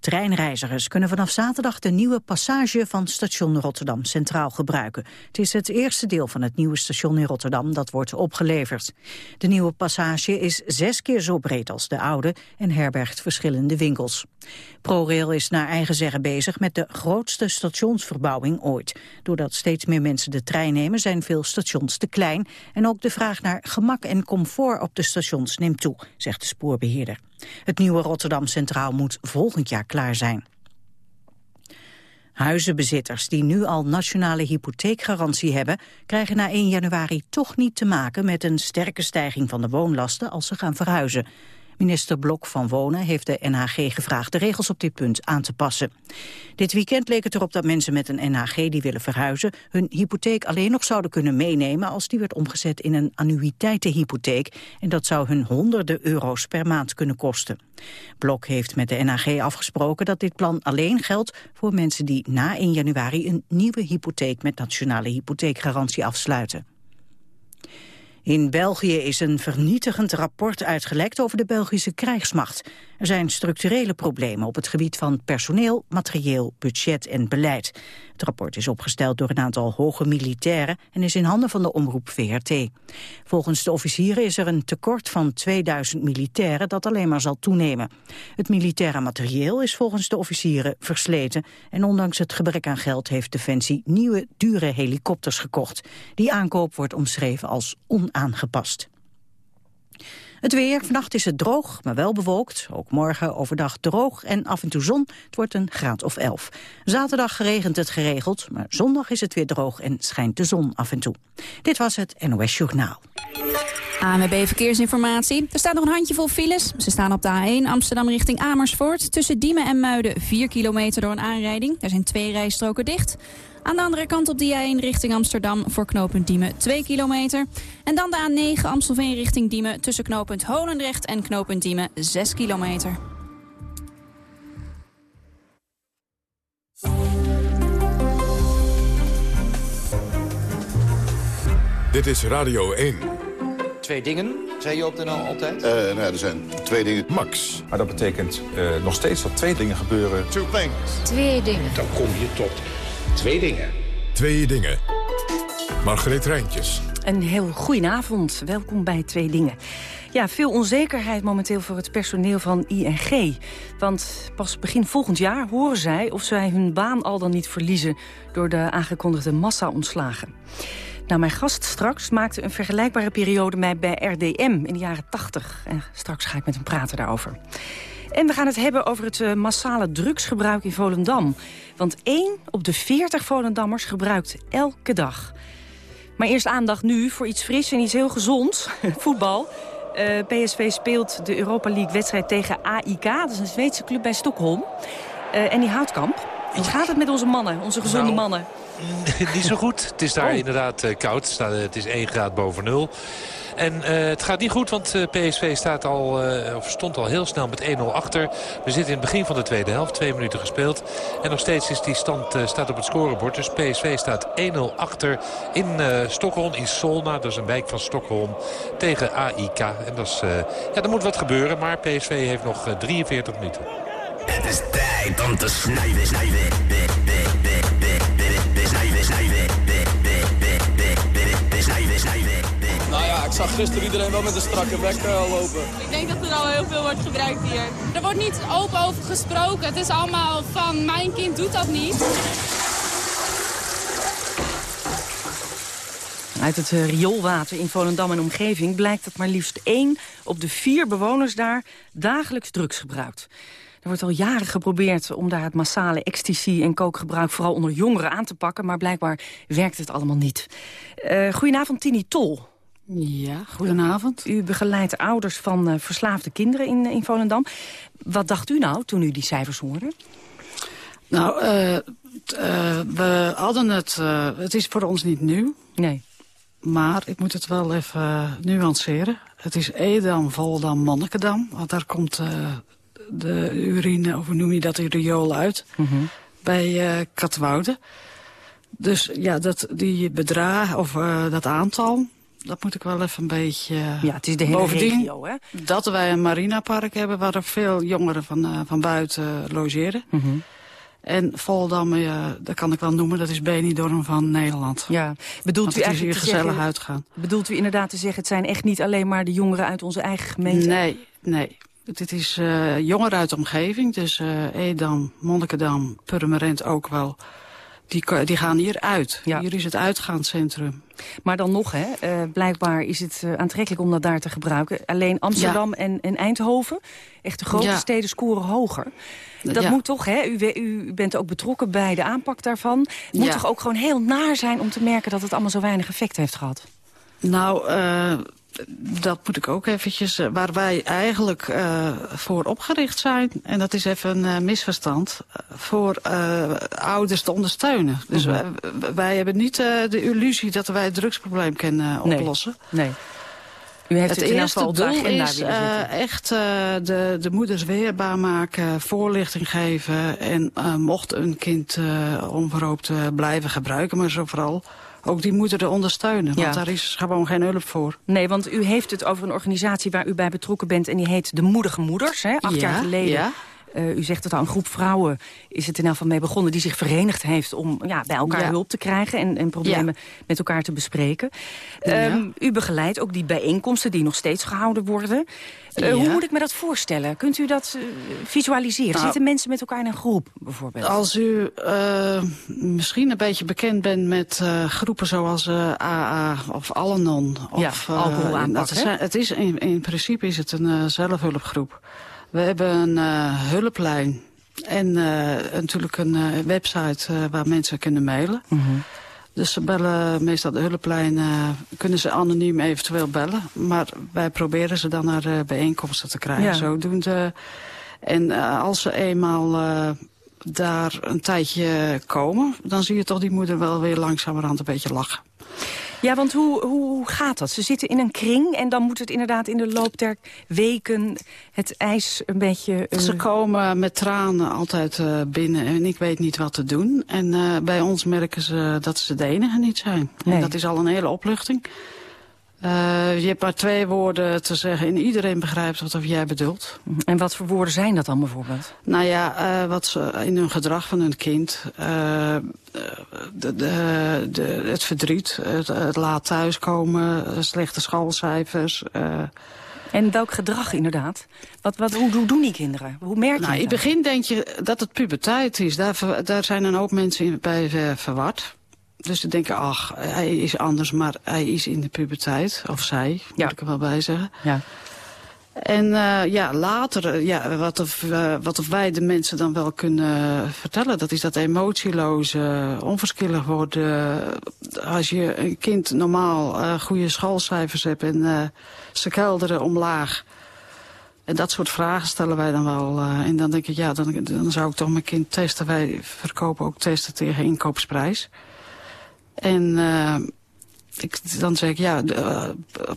Treinreizigers kunnen vanaf zaterdag de nieuwe passage van station Rotterdam Centraal gebruiken. Het is het eerste deel van het nieuwe station in Rotterdam dat wordt opgeleverd. De nieuwe passage is zes keer zo breed als de oude en herbergt verschillende winkels. ProRail is naar eigen zeggen bezig met de grootste stationsverbouwing ooit. Doordat steeds meer mensen de trein nemen zijn veel stations te klein en ook de vraag naar gemak en comfort op de stations neemt toe, zegt de spoorbeheerder. Het nieuwe Rotterdam Centraal moet volgend jaar klaar zijn. Huizenbezitters die nu al nationale hypotheekgarantie hebben... krijgen na 1 januari toch niet te maken met een sterke stijging van de woonlasten als ze gaan verhuizen. Minister Blok van Wonen heeft de NHG gevraagd de regels op dit punt aan te passen. Dit weekend leek het erop dat mensen met een NHG die willen verhuizen... hun hypotheek alleen nog zouden kunnen meenemen als die werd omgezet in een annuïteitenhypotheek. En dat zou hun honderden euro's per maand kunnen kosten. Blok heeft met de NHG afgesproken dat dit plan alleen geldt voor mensen die na 1 januari een nieuwe hypotheek met nationale hypotheekgarantie afsluiten. In België is een vernietigend rapport uitgelekt over de Belgische krijgsmacht. Er zijn structurele problemen op het gebied van personeel, materieel, budget en beleid. Het rapport is opgesteld door een aantal hoge militairen en is in handen van de omroep VRT. Volgens de officieren is er een tekort van 2000 militairen dat alleen maar zal toenemen. Het militaire materieel is volgens de officieren versleten en ondanks het gebrek aan geld heeft Defensie nieuwe dure helikopters gekocht. Die aankoop wordt omschreven als onaangepast. Het weer, vannacht is het droog, maar wel bewolkt. Ook morgen overdag droog en af en toe zon. Het wordt een graad of 11. Zaterdag regent het geregeld, maar zondag is het weer droog en schijnt de zon af en toe. Dit was het NOS Journaal. ANWB Verkeersinformatie. Er staat nog een handjevol files. Ze staan op de A1 Amsterdam richting Amersfoort. Tussen Diemen en Muiden 4 kilometer door een aanrijding. Er zijn twee rijstroken dicht. Aan de andere kant op de A1 richting Amsterdam voor knooppunt Diemen 2 kilometer. En dan de A9 Amstelveen richting Diemen tussen knooppunt Holendrecht en knooppunt Diemen 6 kilometer. Dit is Radio 1. Twee dingen, zei je op de NL altijd? Uh, nou, er zijn twee dingen. Max. Maar dat betekent uh, nog steeds dat twee dingen gebeuren. Two things. Twee dingen. Dan kom je tot twee dingen. Twee dingen. Margreet Rijntjes. Een heel goedenavond. Welkom bij Twee Dingen. Ja, veel onzekerheid momenteel voor het personeel van ING. Want pas begin volgend jaar horen zij of zij hun baan al dan niet verliezen... door de aangekondigde massa-ontslagen. Nou, mijn gast straks maakte een vergelijkbare periode mee bij RDM in de jaren 80. En straks ga ik met hem praten daarover. En we gaan het hebben over het uh, massale drugsgebruik in Volendam. Want één op de 40 Volendammers gebruikt elke dag. Maar eerst aandacht nu voor iets fris en iets heel gezonds. Voetbal. Uh, PSV speelt de Europa League-wedstrijd tegen AIK. Dat is een Zweedse club bij Stockholm. Uh, en die houtkamp. Hoe gaat het met onze mannen, onze gezonde nou, mannen? Niet zo goed. Het is daar Oh. inderdaad koud. Het is 1 graad boven nul. En uh, het gaat niet goed, want uh, PSV staat al, uh, of stond al heel snel met 1-0 achter. We zitten in het begin van de tweede helft, twee minuten gespeeld. En nog steeds is die stand staat op het scorebord. Dus PSV staat 1-0 achter in Stockholm, in Solna. Dat is een wijk van Stockholm tegen AIK. En dat is, ja, er moet wat gebeuren, maar PSV heeft nog 43 minuten. Het is tijd om te snijden. Snijden, zag gisteren iedereen wel met een strakke bek uh, lopen. Ik denk dat er al heel veel wordt gebruikt hier. Er wordt niet open over gesproken. Het is allemaal van, mijn kind doet dat niet. Uit het uh, rioolwater in Volendam en omgeving blijkt dat maar liefst één op de vier bewoners daar dagelijks drugs gebruikt. Er wordt al jaren geprobeerd om daar het massale ecstasy en kookgebruik vooral onder jongeren aan te pakken, maar blijkbaar werkt het allemaal niet. Uh, goedenavond Tini Tol. Ja, goedenavond. U begeleidt ouders van uh, verslaafde kinderen in, in Volendam. Wat dacht u nou toen u die cijfers hoorde? Nou, uh, we hadden het... het is voor ons niet nieuw. Nee. Maar ik moet het wel even nuanceren. Het is Edam, Volendam, Monnikendam. Want daar komt de urine, of hoe noem je dat, de riool uit. Mm -hmm. Bij Katwoude. Dus ja, dat, die bedragen, of dat aantal dat moet ik wel even een beetje... Ja, het is de hele Bovendien, regio, hè? dat wij een marinapark hebben... waar er veel jongeren van, uh, van buiten logeren. Mm -hmm. En Volendam, uh, dat kan ik wel noemen, dat is Benidorm van Nederland. Ja, bedoelt Want u eigenlijk hier gezellig zeggen, uitgaan. Bedoelt u inderdaad te zeggen, het zijn echt niet alleen maar de jongeren uit onze eigen gemeente? Nee, nee. Dit is uh, jongeren uit de omgeving, dus Edam, Monnikendam, Purmerend ook wel. Die, die gaan hier uit. Ja. Hier is het uitgaanscentrum. Maar dan nog, hè, uh, blijkbaar is het uh, aantrekkelijk om dat daar te gebruiken. Alleen Amsterdam ja. en, en, Eindhoven, echt de grote ja. steden, scoren hoger. Dat moet toch, hè? U, u, bent ook betrokken bij de aanpak daarvan. Het moet toch ook gewoon heel naar zijn om te merken dat het allemaal zo weinig effect heeft gehad? Nou, uh, dat moet ik ook eventjes... waar wij eigenlijk uh, voor opgericht zijn... en dat is even een uh, misverstand... voor ouders te ondersteunen. Dus Mhm. wij, wij, hebben niet de illusie dat wij het drugsprobleem kunnen oplossen. Nee. nee. U heeft het, het eerste doel is uh, echt uh, de, de moeders weerbaar maken, voorlichting geven... en uh, mocht een kind onverhoopt blijven gebruiken, maar zo vooral ook die moeder te ondersteunen. Want Ja. daar is gewoon geen hulp voor. Nee, want u heeft het over een organisatie waar u bij betrokken bent... en die heet De Moedige Moeders. Hè? Acht Ja, jaar geleden ja. Uh, u zegt het al, een groep vrouwen is het in elk geval mee begonnen... die zich verenigd heeft om ja, bij elkaar Ja. hulp te krijgen... en, en problemen met elkaar te bespreken. Um, u begeleidt ook die bijeenkomsten die nog steeds gehouden worden. Uh, Ja. Hoe moet ik me dat voorstellen? Kunt u dat uh, visualiseren? Nou, Zitten mensen met elkaar in een groep, bijvoorbeeld? Als u misschien een beetje bekend bent met groepen zoals AA of Alanon. Of, alcoholaanpak, dat is, het is in, in principe is het een zelfhulpgroep. We hebben een uh, hulplijn en uh, natuurlijk een uh, website waar mensen kunnen mailen. Mhm. Dus ze bellen meestal de hulplijn, kunnen ze anoniem eventueel bellen. Maar wij proberen ze dan naar bijeenkomsten te krijgen. Ja. Zodoende. En uh, als ze eenmaal daar een tijdje komen... dan zie je toch die moeder wel weer langzamerhand een beetje lachen. Ja, want hoe, hoe gaat dat? Ze zitten in een kring en dan moet het inderdaad in de loop der weken het ijs een beetje... Uh... Ze komen met tranen altijd uh, binnen en ik weet niet wat te doen. En uh, bij ons merken ze dat ze de enige niet zijn. Nee. En dat is al een hele opluchting. Uh, je hebt maar twee woorden te zeggen en iedereen begrijpt wat of jij bedoelt. En wat voor woorden zijn dat dan bijvoorbeeld? Nou ja, uh, wat ze in hun gedrag van hun kind, uh, de, de, de, het verdriet, het, het laat thuiskomen, slechte schoolcijfers. En welk gedrag inderdaad? Wat, wat, hoe, hoe doen die kinderen? Hoe merk je nou, In het begin denk je dat het puberteit is. Daar, daar zijn een hoop mensen bij verward. Dus ze denken, ach, hij is anders, maar hij is in de puberteit. Of zij, moet Ja. ik er wel bij zeggen. Ja. En uh, ja, later, uh, ja, wat, of, uh, wat of wij de mensen dan wel kunnen vertellen... dat is dat emotieloze, onverschillig worden. Als je een kind normaal uh, goede schoolcijfers hebt en ze kelderen omlaag... En dat soort vragen stellen wij dan wel. Uh, en dan denk ik, ja, dan, dan zou ik toch mijn kind testen. Wij verkopen ook testen tegen inkoopsprijs. En uh, ik, dan zeg ik, ja, uh,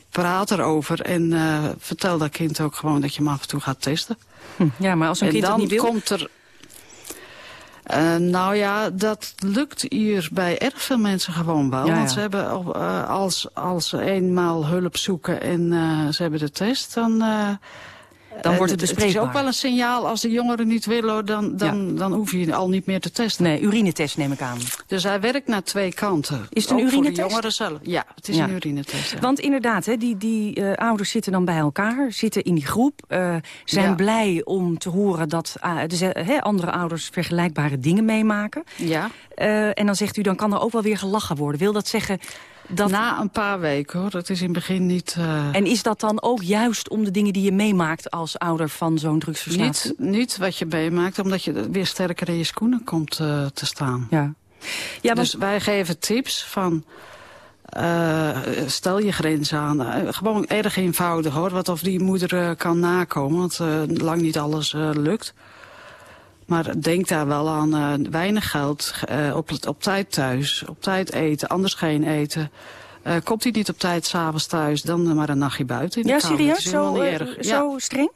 praat erover en uh, vertel dat kind ook gewoon dat je hem af en toe gaat testen. Hm, ja, maar als een en kind dat niet wil... komt er... Nou ja, dat lukt hier bij erg veel mensen gewoon wel. Ja, Want ja. ze hebben, als, als ze eenmaal hulp zoeken en ze hebben de test, dan... Dan wordt het Het is bespreekbaar. ook wel een signaal, als de jongeren niet willen, dan, dan, Ja. dan hoef je al niet meer te testen. Nee, urinetest neem ik aan. Dus hij werkt naar twee kanten. Is het een Ook voor de urinetest? jongeren zelf. Ja, het is Ja. een urinetest. ja. Want inderdaad, hè, die, die uh, ouders zitten dan bij elkaar, zitten in die groep... Uh, zijn blij om te horen dat uh, hè, andere ouders vergelijkbare dingen meemaken. Ja. En dan zegt u, dan kan er ook wel weer gelachen worden. Wil dat zeggen dat... Na een paar weken hoor, dat is in het begin niet... Uh... En is dat dan ook juist om de dingen die je meemaakt als ouder van zo'n drugsverslaafde? Niet, niet wat je meemaakt, omdat je weer sterker in je schoenen komt uh, te staan. Ja. ja dus wij geven tips van... Uh, stel je grens aan. Uh, gewoon erg eenvoudig hoor, wat of die moeder uh, kan nakomen. Want lang niet alles lukt. Maar denk daar wel aan uh, weinig geld, uh, op, op tijd thuis, op tijd eten, anders geen eten. Uh, komt hij niet op tijd s'avonds thuis, dan maar een nachtje buiten in de ja, kamer. serieus? Zo, erg. zo ja. streng?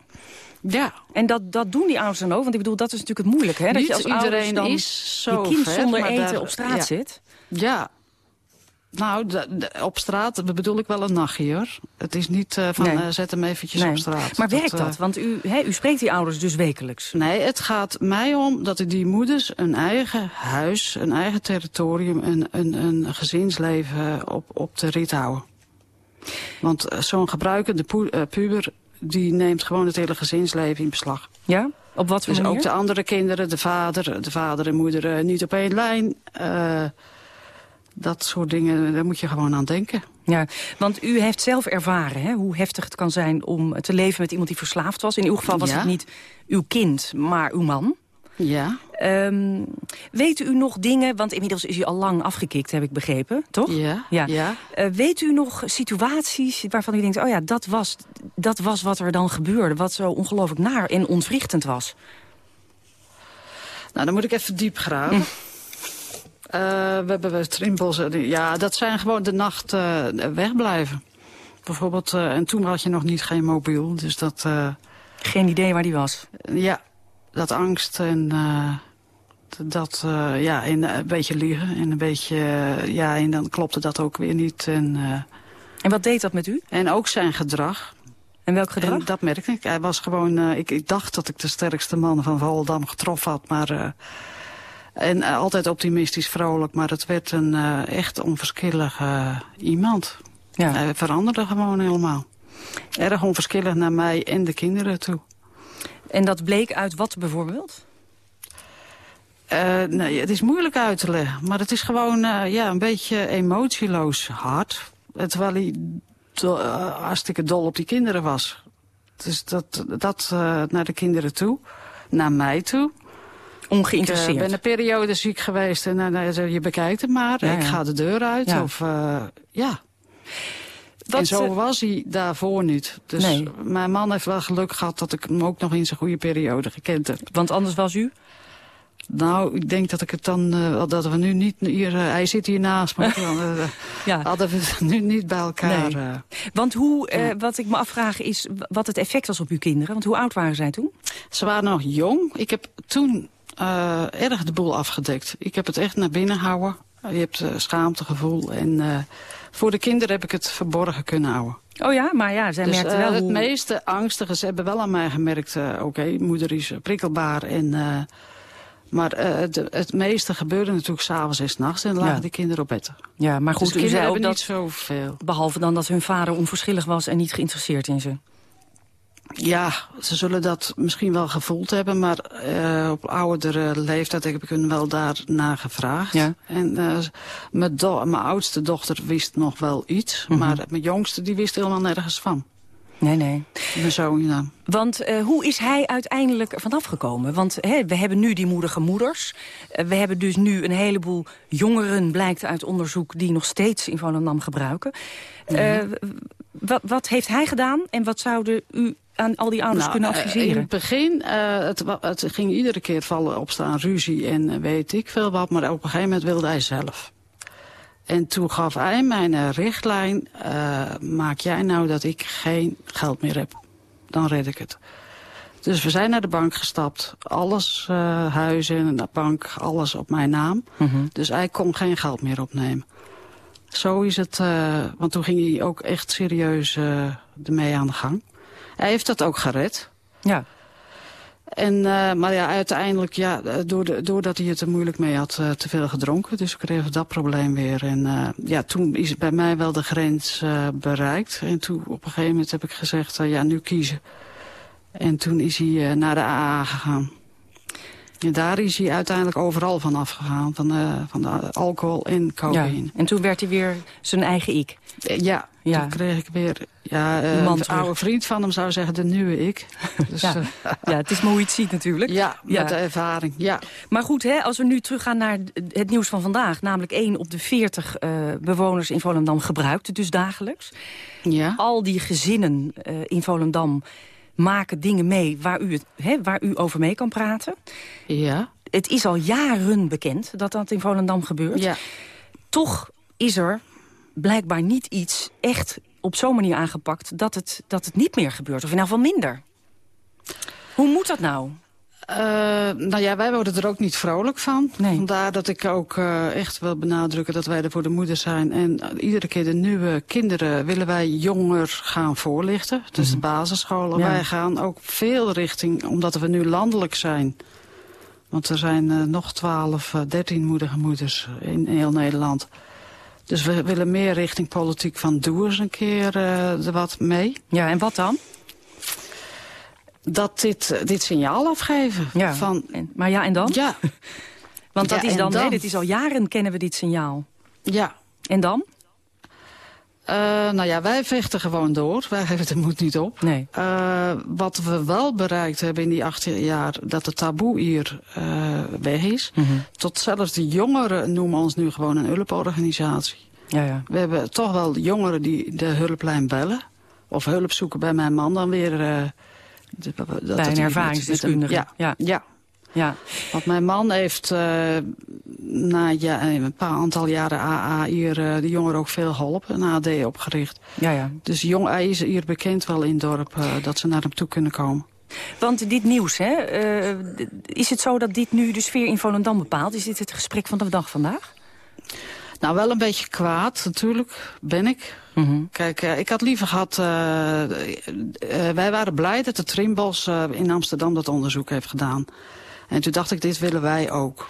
Ja. En dat, dat doen die ouders dan ook? Want ik bedoel, dat is natuurlijk het moeilijke. Hè? Dat niet je als iedereen dan is zo je kind ver, zonder eten daar, op straat ja. zit. Ja. Nou, de- de- op straat bedoel ik wel een nachtje, hoor. Het is niet eh, van Nee. eh, zet hem eventjes Nee. op straat. Maar werkt eh, dat? Want u, u spreekt die ouders dus wekelijks. Nee, het gaat mij om dat die moeders een eigen huis, een eigen territorium, een, een, een gezinsleven op, op de rit houden. Want eh, zo'n gebruikende pu- eh, puber, die neemt gewoon het hele gezinsleven in beslag. Ja? Op wat voor Dus manier? ook de andere kinderen, de vader, de vader en moeder eh, niet op één lijn. eh, dat soort dingen, daar moet je gewoon aan denken. Ja, want u heeft zelf ervaren hè, hoe heftig het kan zijn om te leven met iemand die verslaafd was. In uw geval was Ja. het niet uw kind, maar uw man. Ja. Ehm, weet u nog dingen, want inmiddels is u al lang afgekikt, heb ik begrepen, toch? Ja, Ja. ja. Eh, weet u nog situaties waarvan u denkt, oh ja, dat was, dat was wat er dan gebeurde. Wat zo ongelooflijk naar en ontwrichtend was. Nou, dan moet ik even diep graven. Eh, we hebben eh, Ja, dat zijn gewoon de nacht eh, wegblijven. Bijvoorbeeld, eh, en toen had je nog niet geen mobiel. Dus dat, Geen idee waar die was. ja, dat angst en dat, ja, en een beetje liegen. En een beetje, ja, en dan klopte dat ook weer niet. En, En wat deed dat met u? en ook zijn gedrag. En welk gedrag? En dat merkte ik. Hij was gewoon, ik, ik dacht dat ik de sterkste man van Volendam getroffen had, maar... en eh, altijd optimistisch, vrolijk, maar het werd een eh, echt onverschillig eh, iemand. Ja. Hij veranderde gewoon helemaal. Erg onverschillig naar mij en de kinderen toe. En dat bleek uit wat bijvoorbeeld? Nee, het is moeilijk uit te leggen, maar het is gewoon ja, een beetje emotieloos hard. Terwijl hij do- hartstikke dol op die kinderen was. Dus dat, dat naar de kinderen toe, naar mij toe. Ongeïnteresseerd. Ik eh, ben een periode ziek geweest en uh, je bekijkt het maar. Ja, Ik ga de deur uit. Ja. Of, ja. Wat, en zo was hij daarvoor niet. Dus Nee. mijn man heeft wel geluk gehad dat ik hem ook nog in zijn goede periode gekend heb. Want anders was u? Nou, ik denk dat ik het dan, dat we nu niet hier, hij zit hier naast me, dan Ja. hadden we het nu niet bij elkaar. Nee. Want hoe, wat ik me afvraag is wat het effect was op uw kinderen. Want hoe oud waren zij toen? Ze waren nog jong. Ik heb toen eh, erg de boel afgedekt. Ik heb het echt naar binnen houden. Je hebt eh, schaamtegevoel. En eh, voor de kinderen heb ik het verborgen kunnen houden. Oh ja, maar ja, zij Dus, merkte wel het meeste angstige, ze hebben wel aan mij gemerkt... oké, moeder is prikkelbaar. En, maar eh, het, het meeste gebeurde natuurlijk s'avonds en s'nachts. En dan lagen Ja. de kinderen op bed. Ja, maar goed, dus de u zei ook hebben dat... niet zoveel. Behalve dan dat hun vader onverschillig was en niet geïnteresseerd in ze. Ja, ze zullen dat misschien wel gevoeld hebben, maar eh, op oudere leeftijd heb ik hun wel daarna gevraagd. Ja. En eh, mijn, mijn oudste dochter wist nog wel iets, Mhm. maar mijn jongste die wist helemaal nergens van. Nee, nee. Mijn zoon, ja. Want eh, hoe is hij uiteindelijk vanaf gekomen? Want hè, we hebben nu die moedige moeders. We hebben dus nu een heleboel jongeren, blijkt uit onderzoek... die nog steeds in Volendam gebruiken. Eh, wat, wat heeft hij gedaan en wat zouden u aan al die ouders Nou, kunnen eh, adviseren? in het begin, eh, het, het ging iedere keer vallen opstaan, ruzie en eh, weet ik veel wat. Maar op een gegeven moment wilde hij zelf. En toen gaf hij mij een richtlijn. maak jij nou dat ik geen geld meer heb? Dan red ik het. Dus we zijn naar de bank gestapt. Alles, huizen en de bank, alles op mijn naam. Mhm. Dus hij kon geen geld meer opnemen. Zo is het, want toen ging hij ook echt serieus ermee aan de gang. Hij heeft dat ook gered. Ja. En, eh, maar ja, uiteindelijk, ja, eh, doordat hij het er moeilijk mee had, eh, te veel gedronken. Dus we kregen dat probleem weer. En ja, toen is bij mij wel de grens bereikt. En toen op een gegeven moment heb ik gezegd, ja, nu kiezen. En toen is hij naar de AA gegaan. En daar is hij uiteindelijk overal van afgegaan. Van, van de alcohol en ja. cocaïne. En toen werd hij weer zijn eigen ik. Ja, Ja. toen kreeg ik weer... Ja, eh, een oude vriend van hem zou zeggen, de nieuwe ik. Dus, Ja. eh, Ja, het is maar hoe je het ziet natuurlijk. ja, Ja. met de ervaring, ja. Maar goed, hè, als we nu teruggaan naar het nieuws van vandaag... namelijk 1 op de 40 eh, bewoners in Volendam gebruikt het dus dagelijks. ja. Al die gezinnen in Volendam maken dingen mee waar u, het, hè, waar u over mee kan praten. Ja. Het is al jaren bekend dat dat in Volendam gebeurt. Ja. Toch is er blijkbaar niet iets echt op zo'n manier aangepakt... Dat het, dat het niet meer gebeurt, of in ieder geval minder. Hoe moet dat nou? Uh, nou ja, wij worden er ook niet vrolijk van. Nee. Vandaar dat ik ook uh, echt wil benadrukken dat wij er voor de moeder zijn. En uh, iedere keer de nieuwe kinderen willen wij jonger gaan voorlichten. Dus de basisscholen. Ja. Wij gaan ook veel richting, omdat we nu landelijk zijn. Want er zijn nog 12, 13 moedige moeders in heel Nederland. Dus we willen meer richting politiek van doe eens een keer er wat mee. Ja, en wat dan? dat dit, dit signaal afgeven. Ja, van, en, maar ja, en dan? Ja. Want dat Ja, is dan? Nee, dit is al jaren kennen we dit signaal. Ja. En dan? Uh, nou ja, wij vechten gewoon door. Wij geven de moed niet op. Nee. Uh, wat we wel bereikt hebben in die 18 jaar... dat het taboe hier uh, weg is. Mm -hmm. Tot zelfs de jongeren noemen ons nu gewoon een hulporganisatie. Ja, ja. We hebben toch wel jongeren die de hulplijn bellen. Of hulp zoeken bij mijn man dan weer... De, dat bij een ervaringsdeskundige. Ja, ja. ja. Ja. Want mijn man heeft uh, na ja, een paar aantal jaren AA hier uh, de jongeren ook veel geholpen. Een AD opgericht. Ja, ja. Dus jong, hij is hier bekend wel in het dorp uh, dat ze naar hem toe kunnen komen. Want dit nieuws, hè, is het zo dat dit nu de sfeer in Volendam bepaalt? Is dit het gesprek van de dag vandaag? Nou, wel een beetje kwaad natuurlijk, ben ik. Mm -hmm. Kijk, uh, ik had liever gehad... Uh, uh, wij waren blij dat de Trimbos in Amsterdam dat onderzoek heeft gedaan. En toen dacht ik, dit willen wij ook.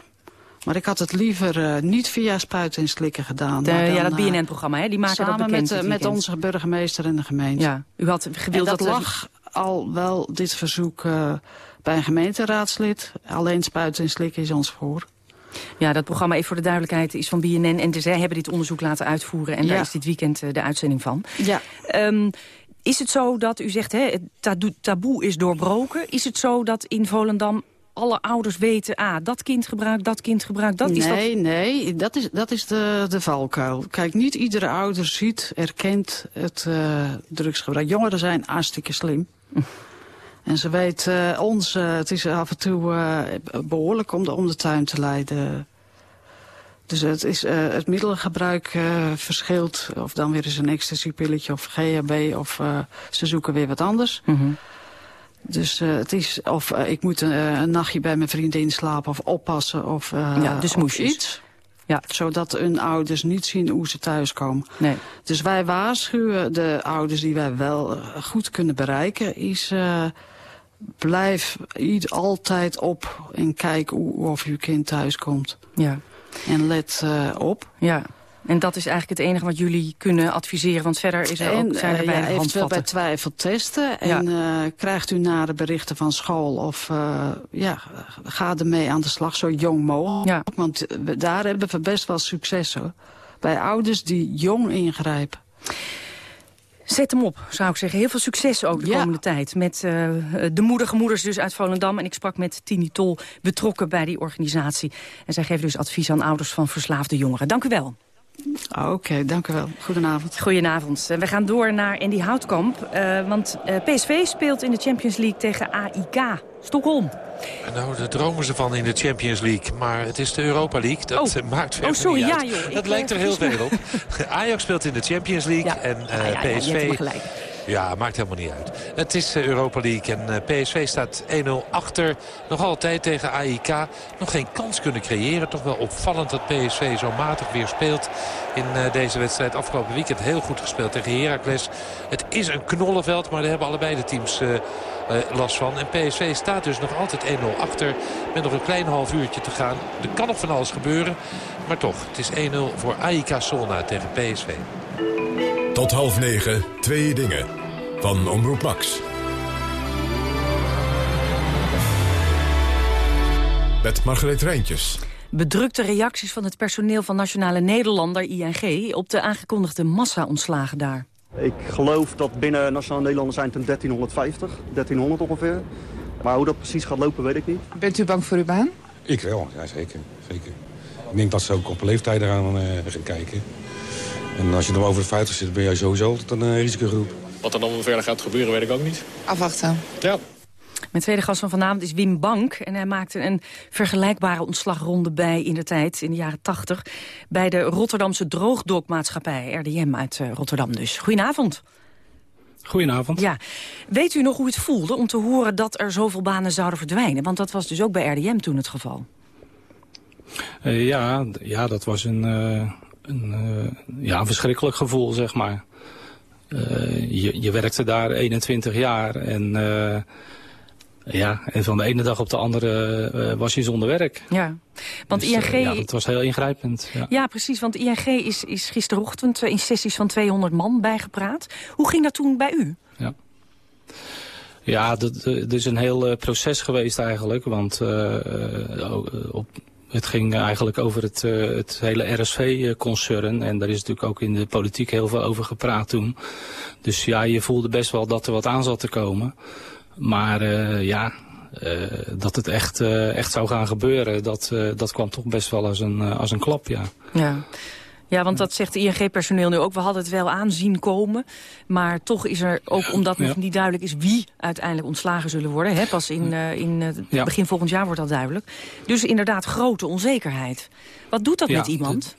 Maar ik had het liever niet via spuiten en slikken gedaan. De, dan, ja, dat BNN-programma, hè? Die maken samen dat bekend. met, met onze burgemeester en de gemeente. Ja, u had gewild dat, dat lag al wel, dit verzoek, bij een gemeenteraadslid. Alleen spuiten en slikken is ons voor. Ja, dat programma, even voor de duidelijkheid, is van BNN. En zij hebben dit onderzoek laten uitvoeren. En ja. daar is dit weekend de uitzending van. Ja. Um, is het zo dat u zegt, hè, het taboe is doorbroken? Is het zo dat in Volendam alle ouders weten... ah, dat kind gebruikt, dat kind gebruikt, dat nee, is dat... Nee, dat is, dat is de, de valkuil. Kijk, niet iedere ouder ziet, erkent het uh, drugsgebruik. Jongeren zijn hartstikke slim. En ze weet uh, ons, uh, het is af en toe uh, behoorlijk om de, om de tuin te leiden. Dus het, is, het middelengebruik verschilt. Of dan weer eens een ecstasy-pilletje of GHB. Of ze zoeken weer wat anders. Mm -hmm. Dus het is of ik moet een, een, nachtje bij mijn vriendin slapen of oppassen. Of, ja, dus of iets. Ja. Zodat hun ouders niet zien hoe ze thuiskomen. Nee. Dus wij waarschuwen de ouders die wij wel goed kunnen bereiken. Is blijf altijd op en kijk hoe, of uw kind thuis komt. Ja. En let op. Ja. En dat is eigenlijk het enige wat jullie kunnen adviseren, want verder is er en, ook, zijn er uh, weinig ja, handvatten. bij twijfel testen en ja. uh, krijgt u nare berichten van school of uh, ja, ga ermee aan de slag zo jong mogelijk. Ja. Want daar hebben we best wel succes hoor. Bij ouders die jong ingrijpen. Zet hem op, zou ik zeggen. Heel veel succes ook de ja. komende tijd. Met uh, de moedige moeders dus uit Volendam. En ik sprak met Tini Tol, betrokken bij die organisatie. En zij geven dus advies aan ouders van verslaafde jongeren. Dank u wel. Oké, okay, dank u wel. Goedenavond. Goedenavond. We gaan door naar Andy Houtkamp. Uh, want uh, PSV speelt in de Champions League tegen AIK Stockholm. Nou, daar dromen ze van in de Champions League. Maar het is de Europa League. Dat oh. maakt verder oh, sorry, niet ja, uit. joh. Dat lijkt er heel veel op. Ajax speelt in de Champions League. Ja. En uh, ah, ja, ja, PSV... Ja, maakt helemaal niet uit. Het is uh, Europa League en uh, PSV staat 1-0 achter. Nog altijd tegen AIK. Nog geen kans kunnen creëren. Toch wel opvallend dat PSV zo matig weer speelt in uh, deze wedstrijd. Afgelopen weekend heel goed gespeeld tegen Heracles. Het is een knollenveld, maar daar hebben allebei de teams last van. En PSV staat dus nog altijd 1-0 achter. Met nog een klein half uurtje te gaan. Er kan nog van alles gebeuren. Maar toch, het is 1-0 voor AIK Solna tegen PSV. Tot half negen, twee dingen. Van Omroep Max. Met Margreet Rijntjes. Bedrukte reacties van het personeel van Nationale Nederlander, ING... op de aangekondigde massa-ontslagen daar. Ik geloof dat binnen Nationale Nederlander zijn het 1350, 1300 ongeveer. Maar hoe dat precies gaat lopen, weet ik niet. Bent u bang voor uw baan? Ik wel, ja, zeker. zeker. Ik denk dat ze ook op leeftijd eraan uh, gaan kijken. En als je dan over de 50 zit, ben jij sowieso altijd een uh, risicogroep. Wat er dan verder gaat gebeuren, weet ik ook niet. Afwachten. Ja. Mijn tweede gast van vanavond is Wim Bank. En hij maakte een vergelijkbare ontslagronde bij in de tijd, in de jaren 80... bij de Rotterdamse Droogdokmaatschappij, RDM uit uh, Rotterdam dus. Goedenavond. Goedenavond. Ja. Weet u nog hoe het voelde om te horen dat er zoveel banen zouden verdwijnen? Want dat was dus ook bij RDM toen het geval. Uh, ja, ja, dat was een, uh, een, uh, ja, een verschrikkelijk gevoel, zeg maar. je, je werkte daar 21 jaar en, ja, en van de ene dag op de andere was je zonder werk. Ja, want dus, ING... ja, dat was heel ingrijpend. Ja, ja precies, want ING is, is gisterochtend in sessies van 200 man bijgepraat. Hoe ging dat toen bij u? Ja. Ja, dat, dat is een heel proces geweest eigenlijk. Want op, het ging eigenlijk over het, uh, het hele RSV-concern. En daar is natuurlijk ook in de politiek heel veel over gepraat toen. Dus ja, je voelde best wel dat er wat aan zat te komen. Maar uh, ja, uh, dat het echt, echt zou gaan gebeuren, dat, dat kwam toch best wel als een, als een klap, ja. Ja. Ja, want dat zegt de ING-personeel nu ook. We hadden het wel aanzien komen. Maar toch is er, ook omdat nog niet duidelijk is wie uiteindelijk ontslagen zullen worden. Hè, pas in, uh, in uh, ja. begin volgend jaar wordt dat duidelijk. Dus inderdaad grote onzekerheid. Wat doet dat ja, met iemand?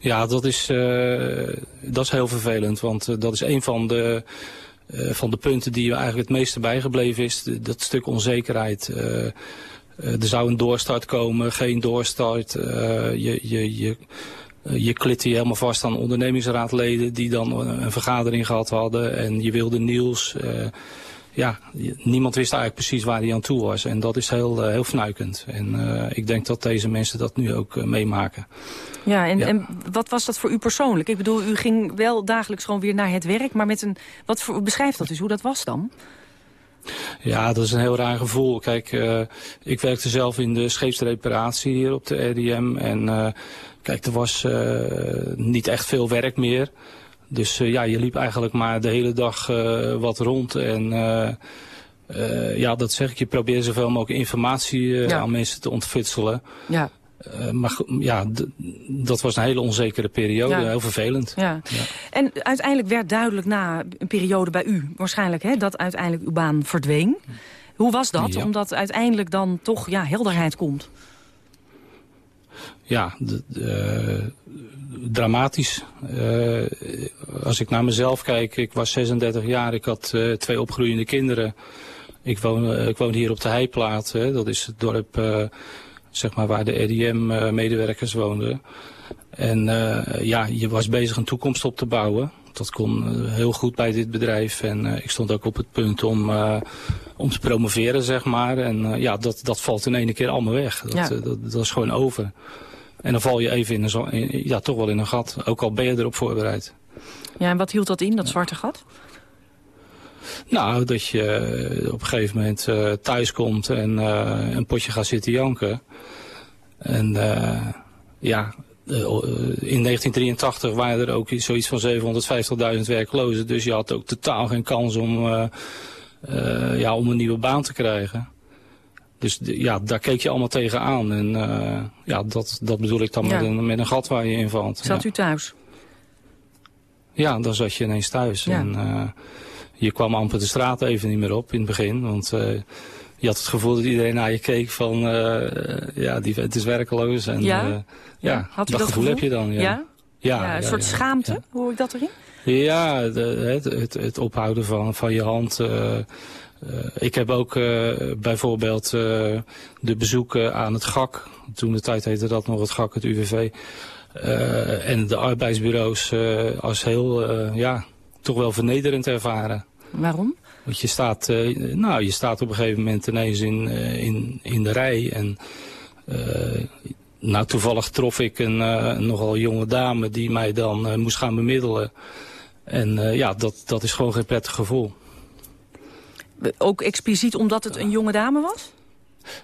Ja, dat is, uh, dat is heel vervelend. Want dat is een van de, van de punten die eigenlijk het meeste bijgebleven is. Dat stuk onzekerheid. er zou een doorstart komen, geen doorstart. je, je, je je klitte je helemaal vast aan ondernemingsraadleden die dan een vergadering gehad hadden. En je wilde nieuws. Uh, ja, niemand wist eigenlijk precies waar hij aan toe was. En dat is heel, heel fnuikend. En ik denk dat deze mensen dat nu ook meemaken. Ja en, ja, en wat was dat voor u persoonlijk? Ik bedoel, u ging wel dagelijks gewoon weer naar het werk. Maar met een, wat voor, beschrijf dat dus, hoe dat was dan? Ja, dat is een heel raar gevoel. Kijk, uh, ik werkte zelf in de scheepsreparatie hier op de RDM. En uh, kijk, er was uh, niet echt veel werk meer. Dus ja, je liep eigenlijk maar de hele dag wat rond. En ja, dat zeg ik, je probeert zoveel mogelijk informatie ja. aan mensen te ontfutselen. Ja. Uh, maar ja, dat was een hele onzekere periode, ja. heel vervelend. Ja. ja. En uiteindelijk werd duidelijk na een periode bij u waarschijnlijk... Hè, dat uiteindelijk uw baan verdween. Hoe was dat, ja. omdat uiteindelijk dan toch ja, helderheid komt? Ja, uh, dramatisch. Uh, als ik naar mezelf kijk, ik was 36 jaar, ik had twee opgroeiende kinderen. Ik woon, ik woon hier op de Heiplaat, hè, dat is het dorp zeg maar, waar de RDM-medewerkers woonden. En ja, je was bezig een toekomst op te bouwen. Dat kon heel goed bij dit bedrijf. En uh, ik stond ook op het punt om, om te promoveren, zeg maar. En ja, dat, dat valt in één keer allemaal weg. Dat, ja. dat, dat, is gewoon over. En dan val je even in een, in, ja, toch wel in een gat. Ook al ben je erop voorbereid. Ja, en wat hield dat in, dat zwarte gat? Nou, dat je op een gegeven moment uh, thuis komt en uh, een potje gaat zitten janken. En uh, ja, in 1983 waren er ook zoiets van 750.000 werklozen. Dus je had ook totaal geen kans om, ja, om een nieuwe baan te krijgen. Dus ja, daar keek je allemaal tegenaan. En ja, dat, dat bedoel ik dan ja. met, een, met een gat waar je in valt. Zat ja. u thuis? Ja, dan zat je ineens thuis. Ja. En, je kwam amper de straat even niet meer op in het begin. Want uh, je had het gevoel dat iedereen naar je keek van... Ja, die, het is werkeloos. En, ja? Ja, had u dat, dat gevoel, heb je dan. Ja, ja? ja, ja een soort schaamte, hoor ik dat erin? Ja, de, het, het, het, ophouden van, van je hand... ik heb ook bijvoorbeeld de bezoeken aan het GAK. Toen de tijd heette dat nog het GAK, het UWV. en de arbeidsbureaus als heel, ja, toch wel vernederend ervaren. Waarom? Want je staat, nou, je staat op een gegeven moment ineens in, in, in de rij. En uh, nou, toevallig trof ik een nogal jonge dame die mij dan moest gaan bemiddelen. En ja, dat, dat is gewoon geen prettig gevoel. Ook expliciet omdat het een jonge dame was?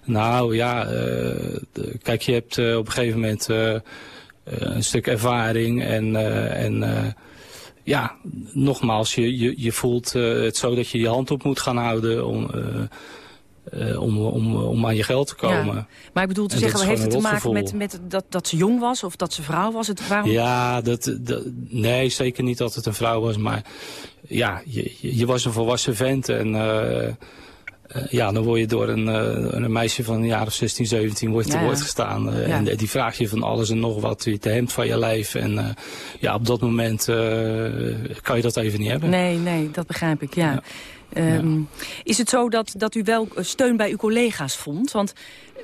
Nou ja, de, kijk, je hebt op een gegeven moment een stuk ervaring en... en ja, nogmaals, je, je, je voelt het zo dat je je hand op moet gaan houden om, uh, uh, om, om, om aan je geld te komen. Ja. Maar ik bedoel te en zeggen, heeft het te maken met, met dat, dat ze jong was of dat ze vrouw was? Het, waarom? Ja, dat, dat, nee, zeker niet dat het een vrouw was, maar ja, je, je was een volwassen vent en eh, ja, dan word je door een, eh, een meisje van een jaar of 16, 17 wordt te Ja, woord gestaan. eh, Ja. En die vraagt je van alles en nog wat. Je hemd van je lijf. En eh, ja, op dat moment eh, kan je dat even niet hebben. Nee, nee, dat begrijp ik, ja. Ehm, Is het zo dat, dat u wel steun bij uw collega's vond? Want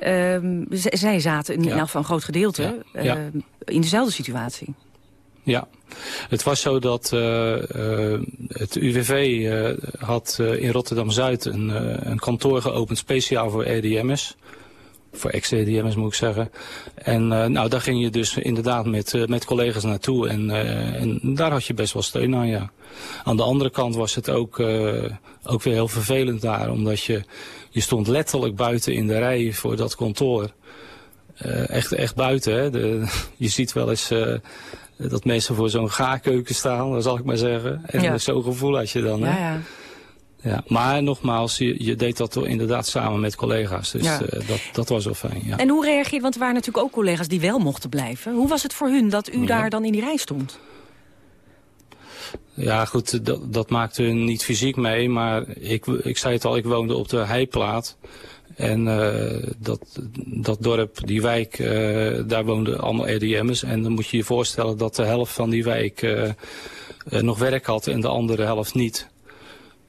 ehm, zij zaten in Ja. elk geval een groot gedeelte Ja. Ehm, in dezelfde situatie. Ja, het was zo dat eh, eh, het UWV eh, had eh, in Rotterdam-Zuid een, eh, een kantoor geopend speciaal voor RDM'ers. Voor ex-RDM'ers moet ik zeggen. En eh, nou, daar ging je dus inderdaad met, eh, met collega's naartoe. En, eh, en daar had je best wel steun aan, ja. Aan de andere kant was het ook, ook weer heel vervelend daar. Omdat je, je stond letterlijk buiten in de rij voor dat kantoor. Echt, echt buiten, hè. De, je ziet wel eens... dat mensen voor zo'n gaarkeuken staan, dat zal ik maar zeggen. En Ja. zo'n gevoel had je dan. Hè? Ja, ja. Ja. Maar nogmaals, je, je deed dat inderdaad samen met collega's. Dus Ja. eh, dat, dat was wel fijn. Ja. En hoe reageert, want er waren natuurlijk ook collega's die wel mochten blijven. Hoe was het voor hun dat u Ja. daar dan in die rij stond? Ja, goed, dat, dat maakte hun niet fysiek mee. Maar ik, ik zei het al, ik woonde op de Heiplaat. En eh, dat, dat dorp, die wijk, eh, daar woonden allemaal RDM'ers. En dan moet je je voorstellen dat de helft van die wijk nog werk had en de andere helft niet.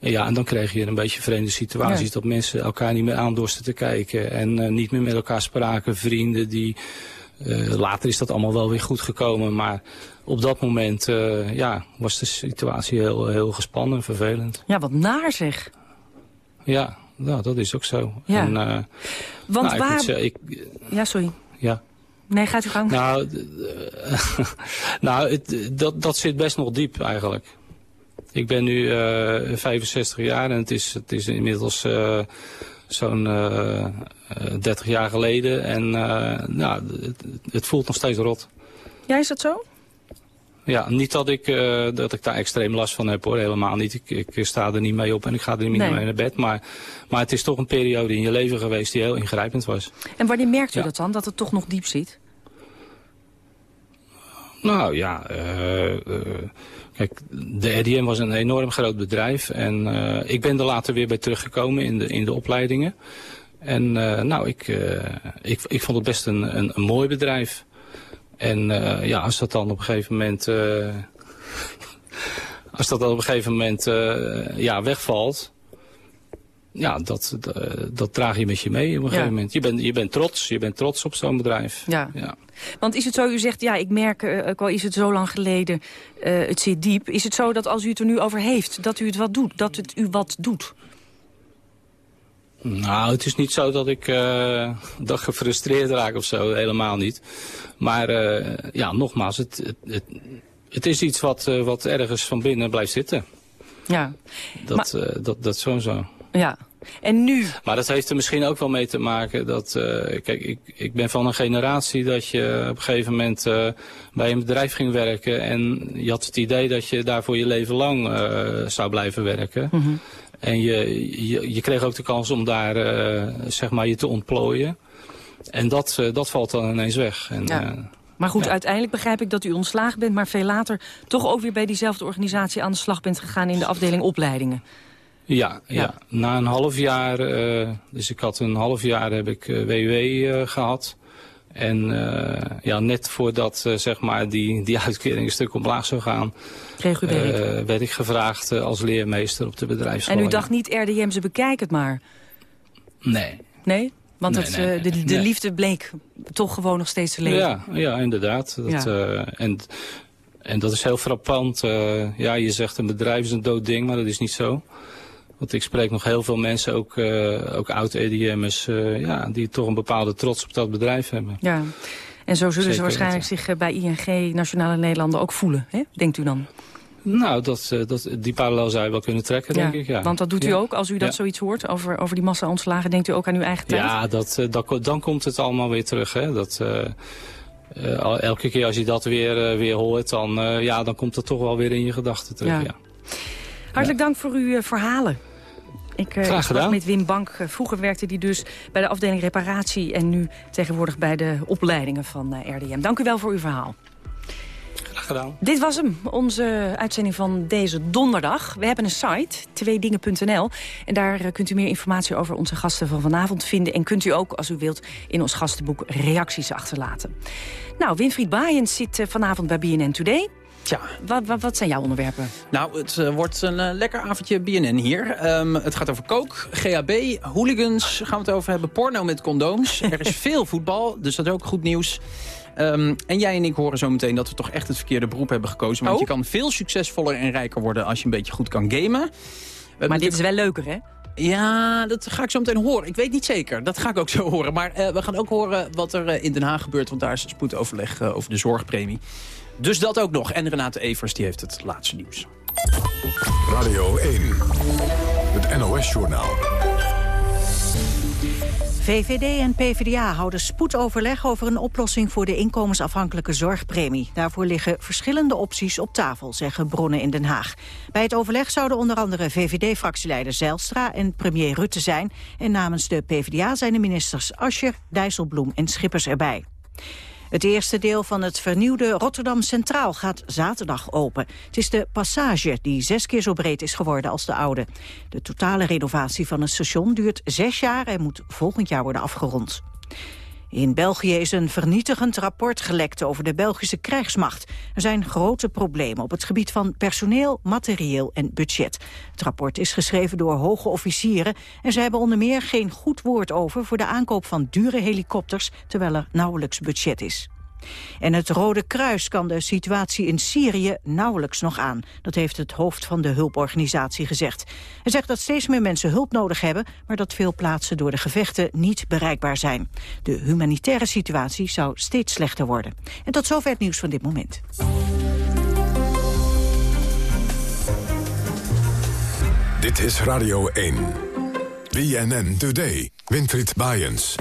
Ja, en dan kreeg je een beetje vreemde situaties. Ja. Dat mensen elkaar niet meer aandorsten te kijken. En eh, niet meer met elkaar spraken. Vrienden die... eh, later is dat allemaal wel weer goed gekomen. Maar op dat moment eh, ja, was de situatie heel, heel gespannen, vervelend. Ja, wat naar zeg. Ja, nou, dat is ook zo. Ja. En, Want nou, ik moet waar... ik, Ja, sorry. ja. Nee, gaat u gang. Nou, nou het, dat, dat zit best nog diep eigenlijk. Ik ben nu eh 65 jaar en het is, het is inmiddels eh, zo'n eh, eh, 30 jaar geleden. En eh, nou, het, het voelt nog steeds rot. Ja, is dat zo? Ja, niet dat ik, eh, dat ik daar extreem last van heb hoor, helemaal niet. Ik, ik sta er niet mee op en ik ga er niet Nee. mee naar bed. Maar, maar het is toch een periode in je leven geweest die heel ingrijpend was. En wanneer merkt u Ja. dat dan, dat het toch nog diep zit? Nou ja, eh, eh, kijk, de RDM was een enorm groot bedrijf. En eh, ik ben er later weer bij teruggekomen in de, in de opleidingen. En nou, ik, ik, ik vond het best een, een, een mooi bedrijf. En ja, als dat dan op een gegeven moment... als dat dan op een gegeven moment ja, wegvalt... Ja, dat, dat, dat draag je met je mee op een gegeven moment. Je bent, je bent trots, je bent trots op zo'n bedrijf. Ja. ja. Want is het zo, u zegt, ja, ik merk, eh, ook al is het zo lang geleden, eh, het zit diep. Is het zo dat als u het er nu over heeft, dat u het wat doet? Dat het u wat doet? Nou, het is niet zo dat ik, eh, dat gefrustreerd raak of zo. Helemaal niet. Maar eh, ja, nogmaals, het, het, het, het is iets wat, eh, wat ergens van binnen blijft zitten. Ja. Dat, eh, dat, dat is zo zo. Ja. En nu? Maar dat heeft er misschien ook wel mee te maken dat... eh, kijk, ik, ik ben van een generatie dat je op een gegeven moment eh, bij een bedrijf ging werken... en je had het idee dat je daar voor je leven lang eh, zou blijven werken. Mhm. En je, je, je kreeg ook de kans om daar eh, zeg maar je te ontplooien. En dat, eh, dat valt dan ineens weg. En, Ja. eh, Maar goed, Ja. uiteindelijk begrijp ik dat u ontslagen bent... maar veel later toch ook weer bij diezelfde organisatie aan de slag bent gegaan... in de afdeling opleidingen. Ja, ja. Ja. na een half jaar, eh, dus ik had een half jaar heb ik eh, WW eh, gehad. En ja, net voordat zeg maar die, die uitkering een stuk omlaag zou gaan, Kreeg u werk. werd ik gevraagd als leermeester op de bedrijfsschool. en u dacht niet, RDM, ze bekijk het maar. Nee. Nee? Want Nee, het, nee, de, liefde bleek toch gewoon nog steeds te leven. Ja, ja inderdaad. Dat, Ja. en, en dat is heel frappant. ja, je zegt een bedrijf is een dood ding, maar dat is niet zo. Want ik spreek nog heel veel mensen, ook, eh, ook oud-EDM'ers, eh, ja, die toch een bepaalde trots op dat bedrijf hebben. Ja. En zo zullen ze waarschijnlijk zich eh, bij ING Nationale Nederlanden ook voelen, hè? denkt u dan? Nou, dat, dat, die parallel zou je wel kunnen trekken, denk ik. Ja. Want dat doet u Ja. ook, als u dat Ja. zoiets hoort over, over die massa-ontslagen... denkt u ook aan uw eigen tijd? Ja, dat, dat, dan komt het allemaal weer terug. Hè? Dat, elke keer als je dat weer, weer hoort, dan, ja, dan komt het toch wel weer in je gedachten terug. Ja. Hartelijk dank voor uw verhalen. Ik, eh, Graag ik gedaan. met Wim Bank. Eh, Vroeger werkte hij dus bij de afdeling reparatie... en nu tegenwoordig bij de opleidingen van eh, RDM. Dank u wel voor uw verhaal. gedaan. Dit was hem, onze uitzending van deze donderdag. We hebben een site, tweedingen.nl. En daar kunt u meer informatie over onze gasten van vanavond vinden. En kunt u ook, als u wilt, in ons gastenboek reacties achterlaten. Nou, Winfried Baaiens zit vanavond bij BNN Today. Tja. Wat, wat, wat zijn jouw onderwerpen? Nou, het uh, wordt een uh, lekker avondje BNN hier. Um, het gaat over kook, GHB, hooligans gaan we het over hebben. Porno met condooms. er is veel voetbal, dus dat is ook goed nieuws. Um, en jij en ik horen zo meteen dat we toch echt het verkeerde beroep hebben gekozen. Want oh? je kan veel succesvoller en rijker worden als je een beetje goed kan gamen. Maar dit is wel leuker, hè? Ja, dat ga ik zo meteen horen. Ik weet niet zeker. Dat ga ik ook zo horen. Maar uh, we gaan ook horen wat er uh, in Den Haag gebeurt. Want daar is spoedoverleg uh, over de zorgpremie. Dus dat ook nog. En Renate Evers die heeft het laatste nieuws. Radio 1. Het NOS-journaal. VVD en PvdA houden spoedoverleg over een oplossing voor de inkomensafhankelijke zorgpremie. Daarvoor liggen verschillende opties op tafel, zeggen bronnen in Den Haag. Bij het overleg zouden onder andere VVD-fractieleider Zijlstra en premier Rutte zijn. En namens de PvdA zijn de ministers Ascher, Dijsselbloem en Schippers erbij. Het eerste deel van het vernieuwde Rotterdam Centraal gaat zaterdag open. Het is de passage die zes keer zo breed is geworden als de oude. De totale renovatie van het station duurt zes jaar en moet volgend jaar worden afgerond. In België is een vernietigend rapport gelekt over de Belgische krijgsmacht. Er zijn grote problemen op het gebied van personeel, materieel en budget. Het rapport is geschreven door hoge officieren... en ze hebben onder meer geen goed woord over voor de aankoop van dure helikopters... terwijl er nauwelijks budget is. En het Rode Kruis kan de situatie in Syrië nauwelijks nog aan. Dat heeft het hoofd van de hulporganisatie gezegd. Hij zegt dat steeds meer mensen hulp nodig hebben... maar dat veel plaatsen door de gevechten niet bereikbaar zijn. De humanitaire situatie zou steeds slechter worden. En tot zover het nieuws van dit moment. Dit is Radio 1. BNN Today. Winfried Baaiens.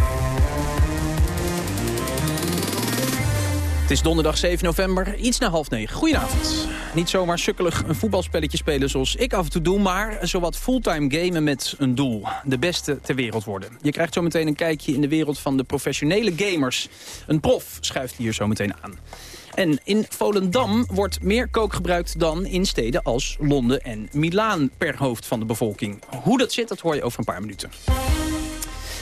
Het is donderdag 7 november, iets na half negen. Goedenavond. Niet zomaar sukkelig een voetbalspelletje spelen zoals ik af en toe doe... maar zowat fulltime gamen met een doel. De beste ter wereld worden. Je krijgt zo meteen een kijkje in de wereld van de professionele gamers. Een prof schuift hier zo meteen aan. En in Volendam wordt meer kook gebruikt dan in steden als Londen en Milaan per hoofd van de bevolking. Hoe dat zit, dat hoor je over een paar minuten.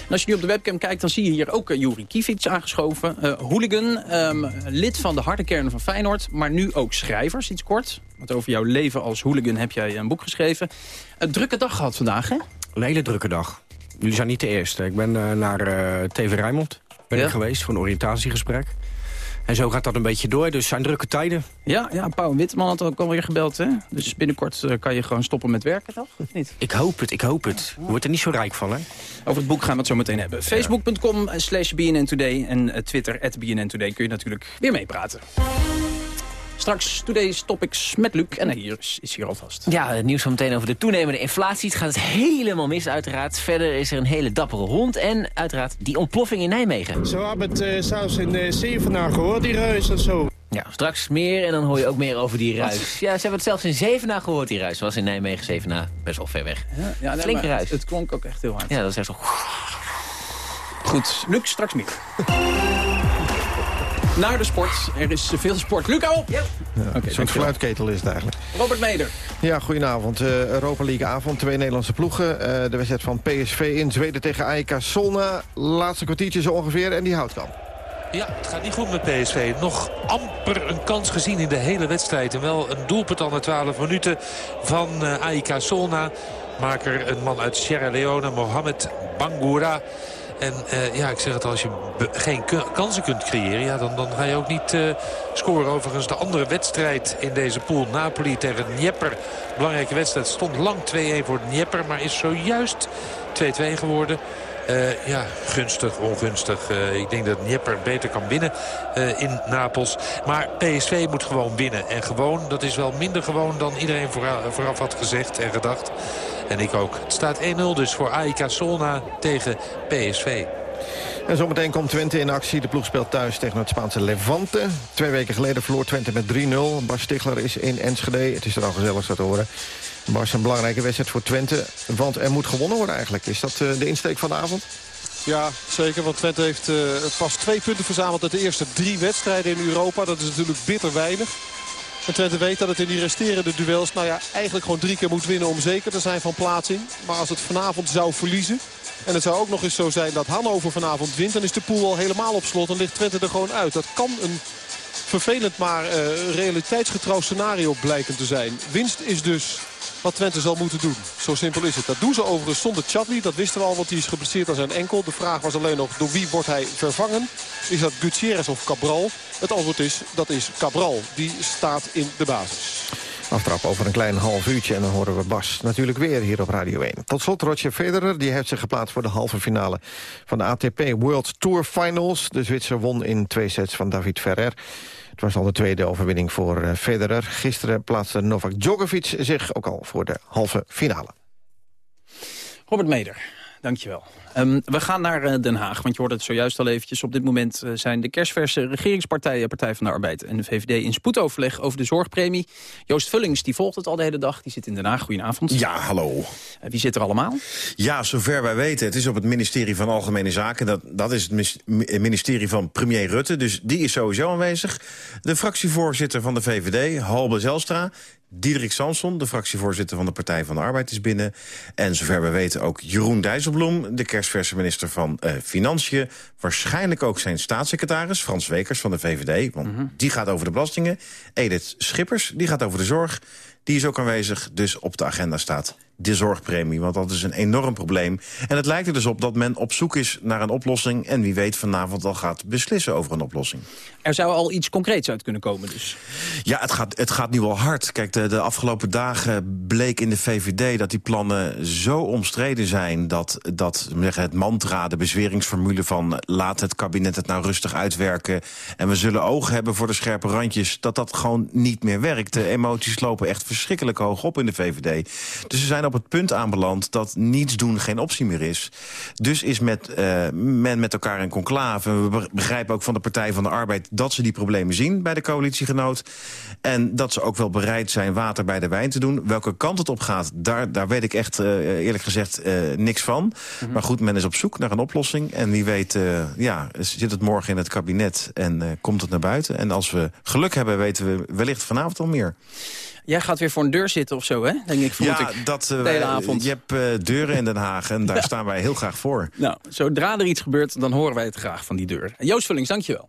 En als je nu op de webcam kijkt, dan zie je hier ook uh, Juri Kivic aangeschoven. Uh, hooligan, um, lid van de harde kern van Feyenoord, maar nu ook schrijver, sinds kort. Want over jouw leven als hooligan heb jij een boek geschreven. Een drukke dag gehad vandaag, hè? Een hele drukke dag. Jullie zijn niet de eerste. Ik ben uh, naar TV Rijnmond ben ja. ik geweest voor een oriëntatiegesprek. En zo gaat dat een beetje door, dus zijn drukke tijden. Ja, ja Pauw Witteman had ook alweer gebeld, hè? Dus binnenkort uh, kan je gewoon stoppen met werken, toch? Of niet? Ik hoop het, ik hoop het. Je wordt er niet zo rijk van, hè? Over het boek gaan we het zo meteen hebben. Facebook.com slash BNN Today en uh, Twitter at BNN Today kun je natuurlijk weer meepraten. Straks Today's Topics met Luc. En hier is, is hier alvast. Ja, het nieuws van meteen over de toenemende inflatie. Het gaat het helemaal mis uiteraard. Verder is er een hele dappere hond. En uiteraard die ontploffing in Nijmegen. Zo hebben het uh, zelfs in de Zevenaar gehoord, die ruis en zo. Ja, straks meer en dan hoor je ook meer over die ruis. Ja, ze hebben het zelfs in Zevenaar gehoord, die ruis. was in Nijmegen, Zevenaar, best wel ver weg. Ja, ja nee, Flinke ruis. Het, het klonk ook echt heel hard. Ja, dat is echt zo... Goed, Luc, straks meer. Naar de sport. Er is veel sport. Luco! Ja. Ja, okay, Zo'n fluitketel is het eigenlijk. Robert Meder. Ja, goedenavond. Uh, Europa League avond. Twee Nederlandse ploegen. Uh, de wedstrijd van PSV in Zweden tegen AEK Solna. Laatste kwartiertje zo ongeveer. En die houdt dan. Ja, het gaat niet goed met PSV. Nog amper een kans gezien in de hele wedstrijd. En wel een doelpunt al na 12 minuten van uh, AEK Solna. Maker een man uit Sierra Leone, Mohamed Bangoura. En uh, ja, ik zeg het, als je geen kansen kunt creëren... Ja, dan, dan ga je ook niet uh, scoren. Overigens de andere wedstrijd in deze pool. Napoli tegen Dnieper. Belangrijke wedstrijd. Stond lang 2-1 voor Dnieper. Maar is zojuist 2-2 geworden. Uh, ja, gunstig, ongunstig. Ik denk dat Dnieper beter kan winnen in Napels. Maar PSV moet gewoon winnen. En gewoon, dat is wel minder gewoon dan iedereen vooraf had gezegd en gedacht. En ik ook. Het staat 1-0 dus voor AIK Solna tegen PSV. En zometeen komt Twente in actie. De ploeg speelt thuis tegen het Spaanse Levante. Twee weken geleden verloor Twente met 3-0. Bas Stigler is in Enschede. Het is er al gezellig zo te horen. Bas, een belangrijke wedstrijd voor Twente. Want er moet gewonnen worden eigenlijk. Is dat uh, de insteek van de avond? Ja, zeker. Want Twente heeft uh, pas twee punten verzameld uit de eerste drie wedstrijden in Europa. Dat is natuurlijk bitter weinig. En Twente weet dat het in die resterende duels nou ja, eigenlijk gewoon drie keer moet winnen om zeker te zijn van plaatsing. Maar als het vanavond zou verliezen... En het zou ook nog eens zo zijn dat Hannover vanavond wint. Dan is de pool al helemaal op slot en ligt Twente er gewoon uit. Dat kan een vervelend maar uh, realiteitsgetrouw scenario blijken te zijn. Winst is dus wat Twente zal moeten doen. Zo simpel is het. Dat doen ze overigens zonder Chadli. Dat wisten we al, want die is geblesseerd aan zijn enkel. De vraag was alleen nog door wie wordt hij vervangen. Is dat Gutierrez of Cabral? Het antwoord is, dat is Cabral. Die staat in de basis. Aftrap over een klein half uurtje en dan horen we Bas natuurlijk weer hier op Radio 1. Tot slot Roger Federer, die heeft zich geplaatst voor de halve finale van de ATP World Tour Finals. De Zwitser won in twee sets van David Ferrer. Het was al de tweede overwinning voor eh, Federer. Gisteren plaatste Novak Djokovic zich ook al voor de halve finale. Robert Meder, dankjewel. Um, we gaan naar uh, Den Haag, want je hoort het zojuist al eventjes. Op dit moment uh, zijn de kerstverse regeringspartijen... Partij van de Arbeid en de VVD in spoedoverleg over de zorgpremie. Joost Vullings die volgt het al de hele dag. Die zit in Den Haag. Goedenavond. Ja, hallo. Uh, wie zit er allemaal? Ja, zover wij weten. Het is op het ministerie van Algemene Zaken. Dat, dat is het ministerie van premier Rutte. Dus die is sowieso aanwezig. De fractievoorzitter van de VVD, Halbe Zelstra... Diederik Samson, de fractievoorzitter van de Partij van de Arbeid, is binnen. En zover we weten ook Jeroen Dijsselbloem, de kerstverse minister van uh, Financiën. Waarschijnlijk ook zijn staatssecretaris, Frans Wekers van de VVD. Want mm -hmm. die gaat over de belastingen. Edith Schippers, die gaat over de zorg. Die is ook aanwezig, dus op de agenda staat de zorgpremie. Want dat is een enorm probleem. En het lijkt er dus op dat men op zoek is naar een oplossing... en wie weet vanavond al gaat beslissen over een oplossing. Er zou al iets concreets uit kunnen komen dus. Ja, het gaat, het gaat nu wel hard. Kijk, de, de afgelopen dagen bleek in de VVD dat die plannen zo omstreden zijn... dat, dat het mantra, de bezweringsformule van... laat het kabinet het nou rustig uitwerken... en we zullen oog hebben voor de scherpe randjes... dat dat gewoon niet meer werkt. De emoties lopen echt verschrikkelijk hoog op in de VVD. Dus ze zijn op het punt aanbeland dat niets doen geen optie meer is. Dus is met, uh, men met elkaar in conclave. We begrijpen ook van de Partij van de Arbeid dat ze die problemen zien bij de coalitiegenoot. En dat ze ook wel bereid zijn water bij de wijn te doen. Welke kant het op gaat, daar, daar weet ik echt uh, eerlijk gezegd uh, niks van. Mm -hmm. Maar goed, men is op zoek naar een oplossing. En wie weet ja, zit het morgen in het kabinet en komt het naar buiten. En als we geluk hebben, weten we wellicht vanavond al meer. Jij gaat weer voor een deur zitten of zo, hè? Denk ik, ja, ik, dat, uh, de hele avond. je hebt uh, deuren in Den Haag en daar ja. staan wij heel graag voor. Nou, zodra er iets gebeurt, dan horen wij het graag van die deur. Joost Vullings, dankjewel.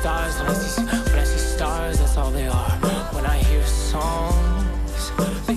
stars, when I see, when I see stars, that's all they are. When I hear songs, they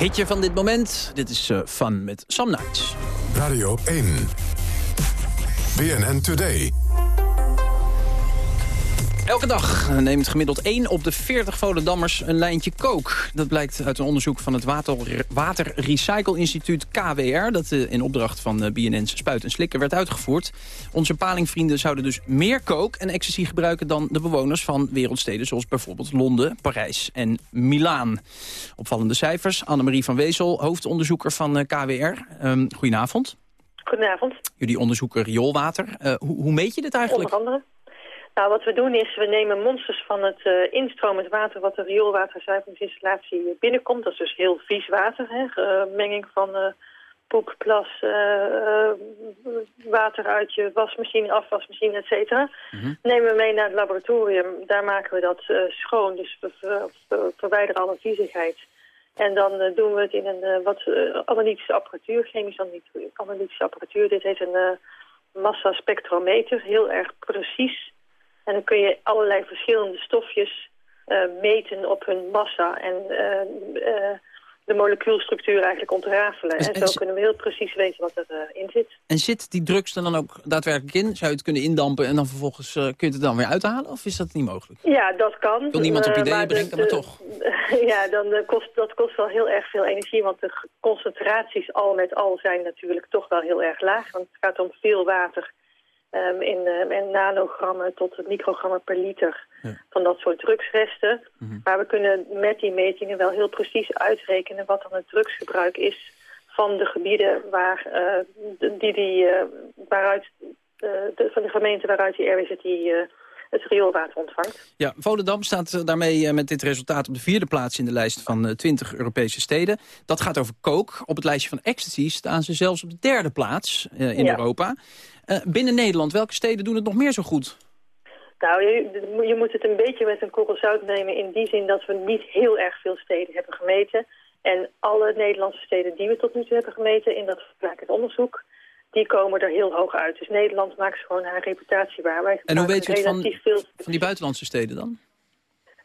Hitje van dit moment. Dit is eh, Fun met Sam Nights. Radio 1. BNN Today. Elke dag neemt gemiddeld 1 op de 40 Volendammers een lijntje kook. Dat blijkt uit een onderzoek van het Water, Water Recycle Instituut KWR... dat eh, in opdracht van eh, BNN's Spuit en Slikken werd uitgevoerd. Onze palingvrienden zouden dus meer kook en ecstasy gebruiken... dan de bewoners van wereldsteden zoals bijvoorbeeld Londen, Parijs en Milaan. Opvallende cijfers. Annemarie van Wezel, hoofdonderzoeker van eh, KWR. Ehm, goedenavond. Goedenavond. Jullie onderzoeken rioolwater. Hoe, hoe meet je dit eigenlijk? Onder andere. Nou, wat we doen is, we nemen monsters van het uh, instromend water... wat de rioolwaterzuiveringsinstallatie binnenkomt. Dat is dus heel vies water, hè? Uh, menging van uh, poep, plas, water uit je wasmachine, afwasmachine, et cetera. Mm -hmm. Nemen we mee naar het laboratorium. Daar maken we dat schoon, dus we, ver, we, verwijderen alle viezigheid. En dan doen we het in een wat analytische apparatuur, chemisch analytische apparatuur. Dit heet een massaspectrometer, heel erg precies... En dan kun je allerlei verschillende stofjes uh, meten op hun massa en uh, uh, de molecuulstructuur eigenlijk ontrafelen. En, en zo kunnen we heel precies weten wat erin zit. En zit die drugs er dan ook daadwerkelijk in? Zou je het kunnen indampen en dan vervolgens kun je het dan weer uithalen? Of is dat niet mogelijk? Ja, dat kan. Wil niemand op ideeën brengen, maar toch? ja, dan kost, dat kost wel heel erg veel energie, want de concentraties al met al zijn natuurlijk toch wel heel erg laag. Want het gaat om veel water Um, in, uh, in, nanogrammen tot microgrammen per liter ja. van dat soort drugsresten. Mm -hmm. Maar we kunnen met die metingen wel heel precies uitrekenen wat dan het drugsgebruik is van de gebieden waar, uh, die, die, uh, waaruit, de, van de gemeente waaruit die RWZT het rioolwater ontvangt. Ja, Volendam staat daarmee met dit resultaat op de vierde plaats in de lijst van 20 Europese steden. Dat gaat over kook. Op het lijstje van ecstasy staan ze zelfs op de derde plaats in ja. Europa. Uh, binnen Nederland, welke steden doen het nog meer zo goed? Nou, je, je, moet het een beetje met een korrel zout nemen... in die zin dat we niet heel erg veel steden hebben gemeten. En alle Nederlandse steden die we tot nu toe hebben gemeten... in dat vergelijkend onderzoek, die komen er heel hoog uit. Dus Nederland maakt gewoon haar reputatie waar. Wij en hoe weet u het van, veel... van die buitenlandse steden dan?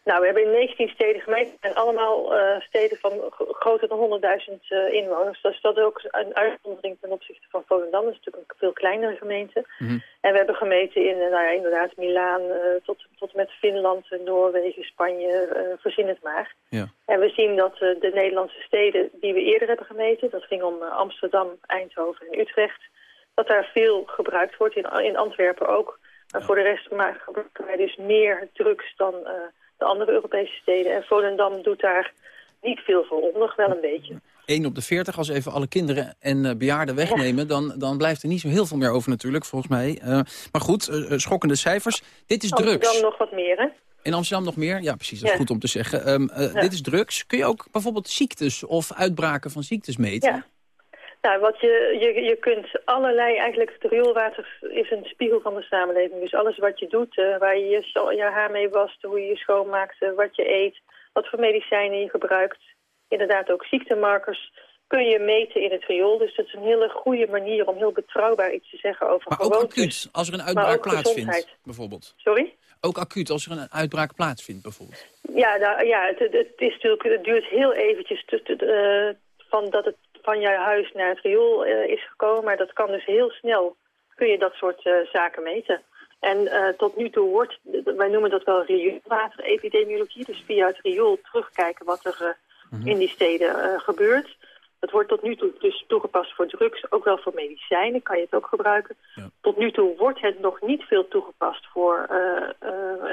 Nou, we hebben in 19 steden gemeten en allemaal uh, steden van groter dan 100.000 uh, inwoners. Dus dat is ook een uitzondering ten opzichte van Volendam. Dat is natuurlijk een veel kleinere gemeente. Mm -hmm. En we hebben gemeten in, uh, nou ja, inderdaad, Milaan tot, tot met Finland, Noorwegen, Spanje, voorzien het maar. Ja. En we zien dat de Nederlandse steden die we eerder hebben gemeten, dat ging om Amsterdam, Eindhoven en Utrecht, dat daar veel gebruikt wordt, in, in Antwerpen ook. Maar ja. voor de rest gebruiken wij dus meer drugs dan de andere Europese steden. En Volendam doet daar niet veel voor om, nog wel een beetje. 1 op de 40, als even alle kinderen en uh, bejaarden wegnemen... Ja. Dan, dan blijft er niet zo heel veel meer over natuurlijk, volgens mij. Uh, maar goed, uh, schokkende cijfers. Dit is Amsterdam drugs. nog wat meer, hè? In Amsterdam nog meer? Ja, precies. Dat is ja. goed om te zeggen. Um, ja. Dit is drugs. Kun je ook bijvoorbeeld ziektes of uitbraken van ziektes meten? Ja. Nou, wat je, je, je kunt allerlei, eigenlijk het rioolwater is een spiegel van de samenleving. Dus alles wat je doet, eh, waar je je, je haar mee wast, hoe je je schoonmaakt, wat je eet, wat voor medicijnen je gebruikt. Inderdaad ook ziektemarkers kun je meten in het riool. Dus dat is een hele goede manier om heel betrouwbaar iets te zeggen over Maar ook acuut, als er een uitbraak plaatsvindt, bijvoorbeeld. Sorry? Ook acuut, als er een uitbraak plaatsvindt, bijvoorbeeld. Ja, nou, ja het, het, is natuurlijk, het duurt heel eventjes te, te- eh, van dat het van jouw huis naar het riool eh, is gekomen. Maar dat kan dus heel snel, kun je dat soort eh, zaken meten. En eh, tot nu toe wordt, wij noemen dat wel rioolwaterepidemiologie. Dus via het riool terugkijken wat er eh, in die steden gebeurt. Dat wordt tot nu toe dus toegepast voor drugs, ook wel voor medicijnen, kan je het ook gebruiken. Tot nu toe wordt het nog niet veel toegepast voor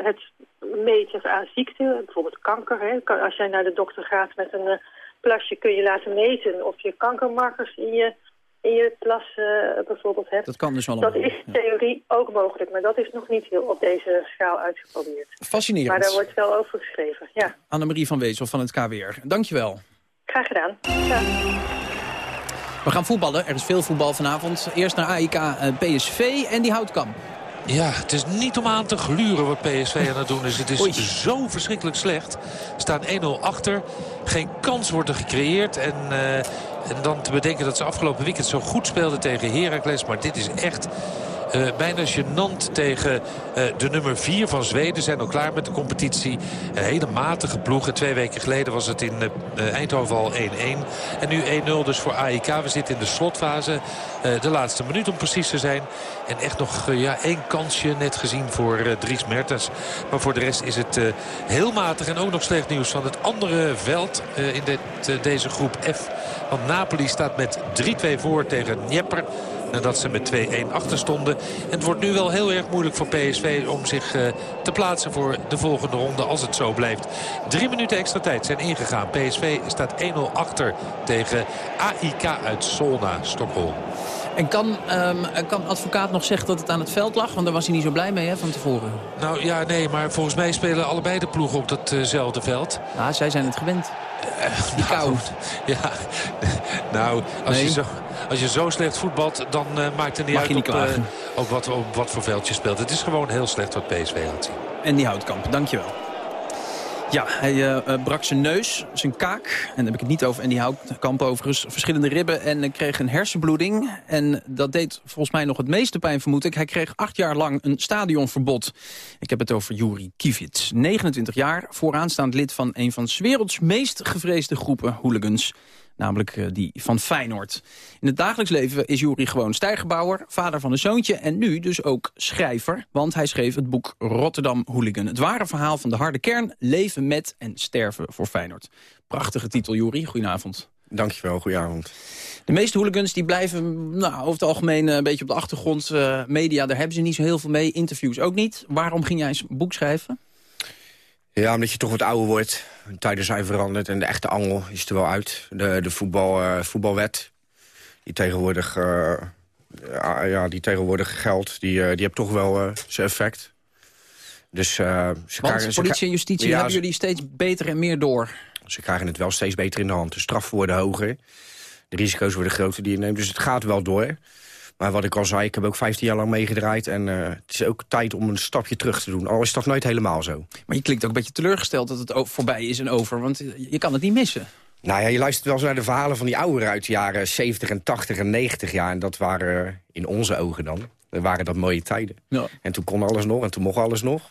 het meten aan ziekten, bijvoorbeeld kanker. Hè. Als jij naar de dokter gaat met een plasje kun je laten meten of je kankermarkers in je, in je plas eh, bijvoorbeeld hebt. Dat kan dus wel Dat is in theorie ook mogelijk, maar dat is nog niet heel op deze schaal uitgeprobeerd. Fascinerend. Maar daar wordt wel over geschreven, ja. Annemarie van Wezel van het KWR. Dankjewel. Graag gedaan. Ja. We gaan voetballen. Er is veel voetbal vanavond. Eerst naar AIK eh, PSV en die houtkamp. Ja, het is niet om aan te gluren wat PSV aan het doen is. Het is zo verschrikkelijk slecht. Staan 1-0 achter. Geen kans wordt er gecreëerd. En, eh, en dan te bedenken dat ze afgelopen weekend zo goed speelden tegen Heracles. Maar dit is echt eh, bijna gênant tegen eh, de nummer 4 van Zweden. Zijn al klaar met de competitie. Een hele matige ploeg. En twee weken geleden was het in eh, Eindhoven al 1-1. En nu 1-0 dus voor AIK. We zitten in de slotfase. De laatste minuut om precies te zijn. En echt nog ja, één kansje net gezien voor Dries Mertens. Maar voor de rest is het heel matig. En ook nog slecht nieuws van het andere veld in dit, deze groep F. Want Napoli staat met 3-2 voor tegen Dnieper. Nadat ze met 2-1 achter stonden. En het wordt nu wel heel erg moeilijk voor PSV om zich eh, te plaatsen voor de volgende ronde als het zo blijft. Drie minuten extra tijd zijn ingegaan. PSV staat 1-0 achter tegen AIK uit Solna, Stockholm. En kan, ehm, kan advocaat nog zeggen dat het aan het veld lag? Want daar was hij niet zo blij mee hè, van tevoren. Nou ja, nee, maar volgens mij spelen allebei de ploegen op datzelfde veld. Ja, zij zijn het gewend. Die kou. Ja, nou, als, Nee. je zo, als je zo slecht voetbalt, dan eh, maakt het niet Mag uit je niet op, eh, op, wat, op wat voor veld je speelt. Het is gewoon heel slecht wat PSV laat zien. En die houtkamp, dankjewel. Ja, hij eh, eh, brak zijn neus, zijn kaak. En dan heb ik het niet over. En die houtkamp overigens. Verschillende ribben en kreeg een hersenbloeding. En dat deed volgens mij nog het meeste pijn, vermoed ik. Hij kreeg acht jaar lang een stadionverbod. Ik heb het over Juri Kivits. 29 jaar, vooraanstaand lid van een van 's werelds meest gevreesde groepen hooligans. Namelijk eh, die van Feyenoord. In het dagelijks leven is Juri gewoon stijgerbouwer, vader van een zoontje... en nu dus ook schrijver, want hij schreef het boek Rotterdam Hooligan. Het ware verhaal van de harde kern, leven met en sterven voor Feyenoord. Prachtige titel, Juri. Goedenavond. Dankjewel, goedenavond. De meeste hooligans die blijven nou, over het algemeen eh, een beetje op de achtergrond. Eh, media, daar hebben ze niet zo heel veel mee. Interviews ook niet. Waarom ging jij een boek schrijven? Ja, omdat je toch wat ouder wordt. Tijden zijn veranderd en de echte angel is er wel uit. De, de voetbal, eh, voetbalwet, die tegenwoordig, eh, ja, die tegenwoordig geldt, die, eh, die heeft toch wel zijn effect. Dus, ze Want krijgen- politie en justitie Ja, hebben jullie steeds beter en meer door. Ze krijgen het wel steeds beter in de hand. De straffen worden hoger. De risico's worden groter die je neemt. Dus het gaat wel door. Maar wat ik al zei, ik heb ook 15 jaar lang meegedraaid. En eh, het is ook tijd om een stapje terug te doen. Al is dat nooit helemaal zo. Maar je klinkt ook een beetje teleurgesteld dat het voorbij is en over. Want je kan het niet missen. Nou ja, je luistert wel eens naar de verhalen van die ouderen uit de jaren 70 en 80 en 90 jaar. En dat waren eh, in onze ogen dan, dan waren dat mooie tijden. Ja. En toen kon alles nog en toen mocht alles nog.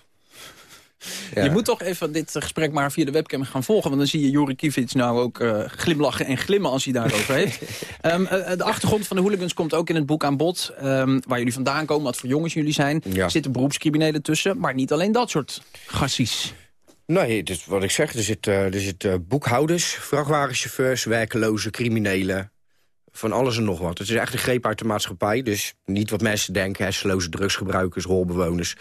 Ja. Je moet toch even dit eh, gesprek maar via de webcam gaan volgen. Want dan zie je Juri Kivits nou ook eh, glimlachen en glimmen als hij daarover heeft. Ehm, eh, de achtergrond van de hooligans komt ook in het boek aan bod. Ehm, waar jullie vandaan komen, wat voor jongens jullie zijn. Ja. Er zitten beroepscriminelen tussen, maar niet alleen dat soort gassies. Nee, dus wat ik zeg, er zitten er zit, boekhouders, vrachtwagenchauffeurs, werkeloze, criminelen. Van alles en nog wat. Het is echt een greep uit de maatschappij. Dus niet wat mensen denken, hersenloze drugsgebruikers, rolbewoners,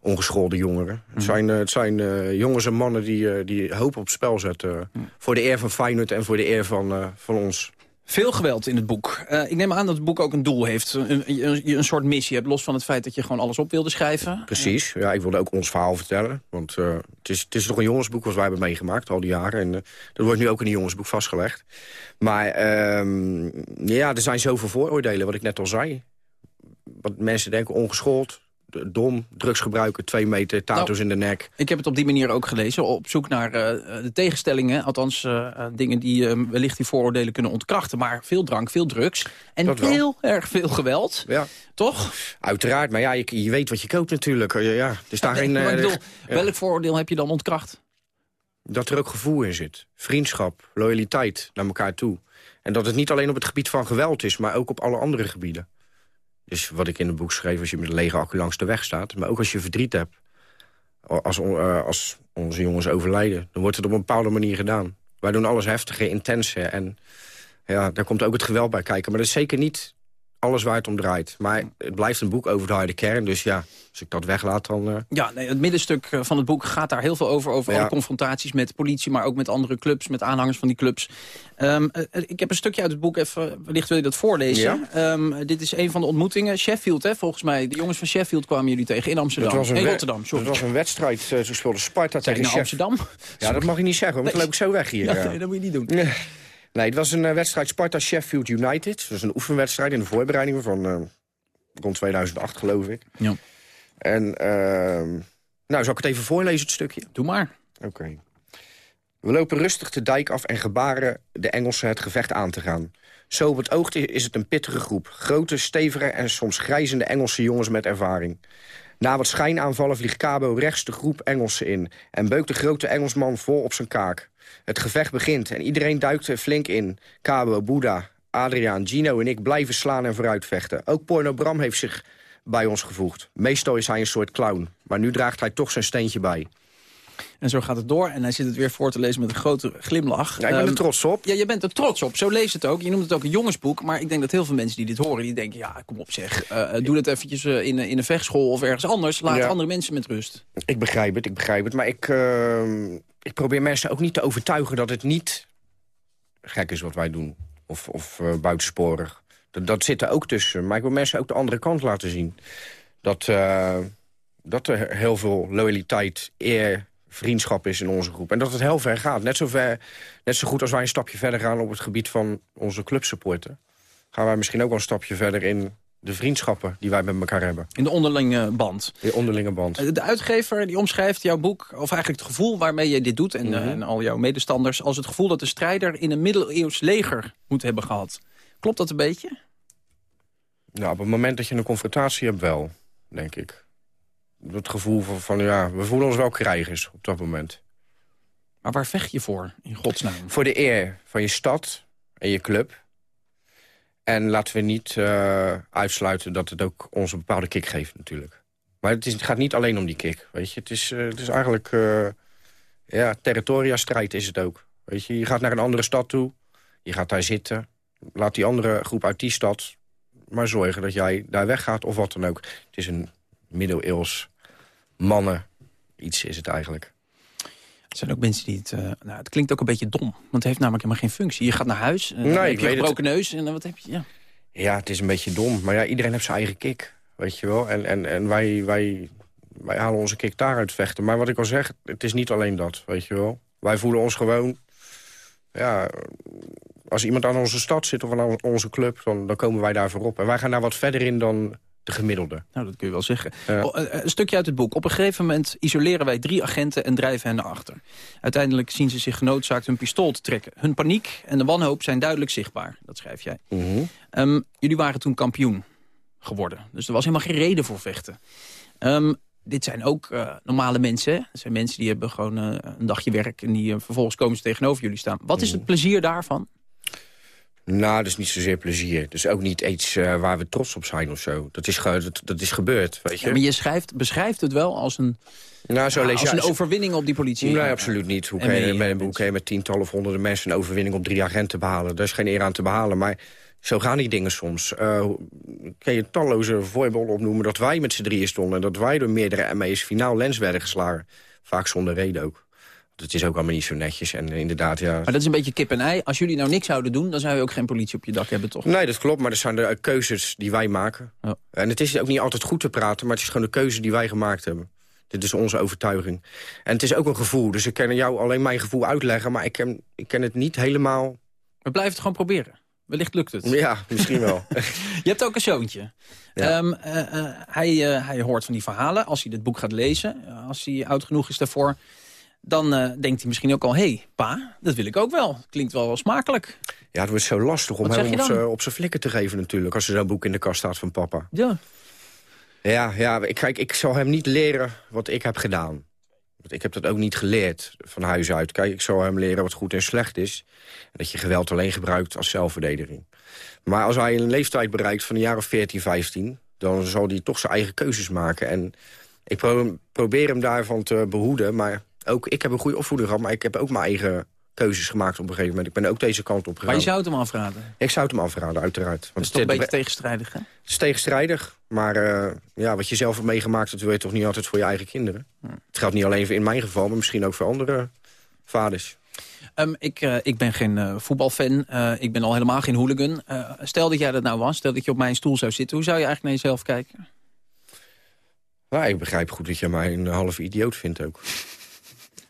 ongeschoolde jongeren. Het zijn, eh, het zijn eh, jongens en mannen die, eh, die hoop op het spel zetten. Voor de eer van Feyenoord en voor de eer van, van ons. Veel geweld in het boek. Ik neem aan dat het boek ook een doel heeft. Een, een, een soort missie hebt, los van het feit dat je gewoon alles op wilde schrijven. Precies, ja, ik wilde ook ons verhaal vertellen. Want het, is, het is toch een jongensboek wat wij hebben meegemaakt al die jaren. En dat wordt nu ook in een jongensboek vastgelegd. Maar ehm, ja, er zijn zoveel vooroordelen, wat ik net al zei. Wat mensen denken, ongeschoold, dom, drugsgebruiker, twee meter, tato's in de nek. Ik heb het op die manier ook gelezen, op zoek naar eh, de tegenstellingen. Althans, eh, dingen die eh, wellicht die vooroordelen kunnen ontkrachten. Maar veel drank, veel drugs en Dat wel. heel erg veel geweld. Ja. Toch? Uiteraard, maar ja, je, je weet wat je koopt natuurlijk. Ja, ja. Er is daar geen, maar ik bedoel, ja. welk vooroordeel heb je dan ontkracht? dat er ook gevoel in zit. Vriendschap, loyaliteit naar elkaar toe. En dat het niet alleen op het gebied van geweld is... maar ook op alle andere gebieden. Dus wat ik in het boek schreef... als je met een lege accu langs de weg staat... maar ook als je verdriet hebt... als, eh, als onze jongens overlijden... dan wordt het op een bepaalde manier gedaan. Wij doen alles heftige, intense... en ja, daar komt ook het geweld bij kijken. Maar dat is zeker niet alles waar het om draait. Maar het blijft een boek over de harde kern. Dus ja, als ik dat weglaat, dan... eh, Ja, nee, het middenstuk eh, van het boek gaat daar heel veel over. Over Ja. alle confrontaties met politie, maar ook met andere clubs. Met aanhangers van die clubs. Ehm, eh, ik heb een stukje uit het boek. Even, wellicht wil je dat voorlezen. Ehm, dit is een van de ontmoetingen. Sheffield, hè, volgens mij. De jongens van Sheffield kwamen jullie tegen in Amsterdam. Dat was een Rotterdam, sorry. Dat was een wedstrijd. Toen speelde Sparta tegen Sheffield. Amsterdam? Ja, dat mag je niet zeggen, want dan loop ik zo weg hier. Ja, ja. nee, dat moet je niet doen. Nee, het was een eh, wedstrijd Sparta-Sheffield United. Dat was een oefenwedstrijd in de voorbereidingen van eh, rond 2008, geloof ik. Ja. En, ehm, nou, zal ik het even voorlezen, het stukje? Doe maar. Oké. We lopen rustig de dijk af en gebaren de Engelsen het gevecht aan te gaan. Zo op het oog is het een pittige groep. Grote, stevige en soms grijzende Engelse jongens met ervaring. Na wat schijnaanvallen vliegt Cabo rechts de groep Engelsen in... en beukt de grote Engelsman vol op zijn kaak. Het gevecht begint en iedereen duikt er flink in. Cabo, Boeddha, Adriaan, Gino en ik blijven slaan en vooruitvechten. Ook Porno Bram heeft zich bij ons gevoegd. Meestal is hij een soort clown, maar nu draagt hij toch zijn steentje bij. En zo gaat het door. En hij zit het weer voor te lezen met een grote glimlach. Ja, ik ben er Ehm, trots op. Ja, je bent er trots op. Zo leest het ook. Je noemt het ook een jongensboek. Maar ik denk dat heel veel mensen die dit horen, die denken... ja, kom op zeg, eh, doe dat eventjes eh, in, in een vechtschool of ergens anders. Laat Ja. andere mensen met rust. Ik begrijp het, ik begrijp het. Maar ik, eh, ik probeer mensen ook niet te overtuigen dat het niet gek is wat wij doen. Of, of eh, buitensporig. Dat, zit er ook tussen. Maar ik wil mensen ook de andere kant laten zien. Dat, eh, dat er heel veel loyaliteit, eer, vriendschap is in onze groep. En dat het heel ver gaat. Net zo, ver, net zo goed als wij een stapje verder gaan op het gebied van onze clubsupporten. Gaan wij misschien ook wel een stapje verder in de vriendschappen die wij met elkaar hebben. In de onderlinge band. De onderlinge band. Eh, De uitgever die omschrijft jouw boek, of eigenlijk het gevoel waarmee je dit doet... en, eh, Mhm. en al jouw medestanders, als het gevoel dat de strijder... in een middeleeuws leger moet hebben gehad. Klopt dat een beetje? Nou, op het moment dat je een confrontatie hebt wel, denk ik. Het gevoel van, van ja, we voelen ons wel krijgers op dat moment. Maar waar vecht je voor, in godsnaam? Voor de eer van je stad en je club. En laten we niet eh, uitsluiten dat het ook ons een bepaalde kick geeft natuurlijk. Maar het, is, het gaat niet alleen om die kick, weet je. Het is, eh, het is eigenlijk, eh ja, territoriastrijd is het ook. Weet je, je gaat naar een andere stad toe, je gaat daar zitten. Laat die andere groep uit die stad maar zorgen dat jij daar weggaat of wat dan ook. Het is een middeleeuws mannen iets is het eigenlijk. Er zijn ook mensen die het... eh, nou, het klinkt ook een beetje dom. Want het heeft namelijk helemaal geen functie. Je gaat naar huis, en dan Nee, heb ik je een het. gebroken neus en dan wat heb je... Ja. Ja, het is een beetje dom. Maar ja, iedereen heeft zijn eigen kick. Weet je wel. En, en, en wij, wij, wij halen onze kick daaruit vechten. Maar wat ik al zeg, het is niet alleen dat. Weet je wel. Wij voelen ons gewoon... Ja, als iemand aan onze stad zit of aan onze club... dan, dan komen wij daar voorop. En wij gaan daar wat verder in dan de gemiddelde. Nou, dat kun je wel zeggen. Oh, eh, een stukje uit het boek. Op een gegeven moment isoleren wij drie agenten en drijven hen naar achter. Uiteindelijk zien ze zich genoodzaakt hun pistool te trekken. Hun paniek en de wanhoop zijn duidelijk zichtbaar. Dat schrijf jij. Ehm, jullie waren toen kampioen geworden. Dus er was helemaal geen reden voor vechten. Ehm, dit zijn ook eh, normale mensen. Het zijn mensen die hebben gewoon eh, een dagje werk... en die eh, vervolgens komen ze tegenover jullie staan. Wat is het plezier daarvan? Nou, dat is niet zozeer plezier. Dat is ook niet iets eh, waar we trots op zijn of zo. Dat is, dat, dat is gebeurd, weet je. Ja, maar je schrijft, beschrijft het wel als een, Nou, zo ja, lees als je- een overwinning op die politie. Nee, absoluut niet. Hoe kan, je, met, hoe kan je met tientallen of honderden mensen een overwinning op drie agenten behalen? Daar is geen eer aan te behalen. Maar zo gaan die dingen soms. Eh, kan je talloze voorbeelden opnoemen dat wij met z'n drieën stonden... en dat wij door meerdere ME's finaal lens werden geslagen. Vaak zonder reden ook. Dat is ook allemaal niet zo netjes. En inderdaad, ja... Maar dat is een beetje kip en ei. Als jullie nou niks zouden doen, dan zou je ook geen politie op je dak hebben, toch? Nee, dat klopt, maar dat zijn de eh, keuzes die wij maken. En het is ook niet altijd goed te praten, maar het is gewoon de keuze die wij gemaakt hebben. Dit is onze overtuiging. En het is ook een gevoel, dus ik kan jou alleen mijn gevoel uitleggen... maar ik ken, ik ken het niet helemaal... We blijven het gewoon proberen. Wellicht lukt het. Ja, misschien wel. Je hebt ook een zoontje. Ehm, eh, eh, hij, hij hoort van die verhalen. Als hij dit boek gaat lezen, als hij oud genoeg is daarvoor... dan eh, denkt hij misschien ook al... hé, hey, pa, dat wil ik ook wel. Klinkt wel smakelijk. Ja, het wordt zo lastig om hem op zijn- op zijn flikken te geven natuurlijk... als er zo'n boek in de kast staat van papa. Ja. Ja, ja ik, kijk, ik zal hem niet leren wat ik heb gedaan. Want ik heb dat ook niet geleerd van huis uit. Kijk, ik zal hem leren wat goed en slecht is. En dat je geweld alleen gebruikt als zelfverdediging. Maar als hij een leeftijd bereikt van een jaar of 14, 15... dan zal hij toch zijn eigen keuzes maken. En ik pro- probeer hem daarvan te behoeden. Maar ook, ik heb een goede opvoeding gehad... maar ik heb ook mijn eigen keuzes gemaakt op een gegeven moment. Ik ben ook deze kant op gegaan. Maar je zou het hem afraden. Ik zou het hem afraden, uiteraard. Want Dat is toch een het- beetje tegenstrijdig, hè? het is tegenstrijdig, maar eh, ja, wat je zelf hebt meegemaakt... dat wil je toch niet altijd voor je eigen kinderen. Het geldt niet alleen in mijn geval, maar misschien ook voor andere vaders. Ehm, ik, eh, ik ben geen eh, voetbalfan. Ik ben al helemaal geen hooligan. Stel dat jij dat nou was, stel dat je op mijn stoel zou zitten... hoe zou je eigenlijk naar jezelf kijken? Nou, ik begrijp goed dat je mij een halve idioot vindt ook.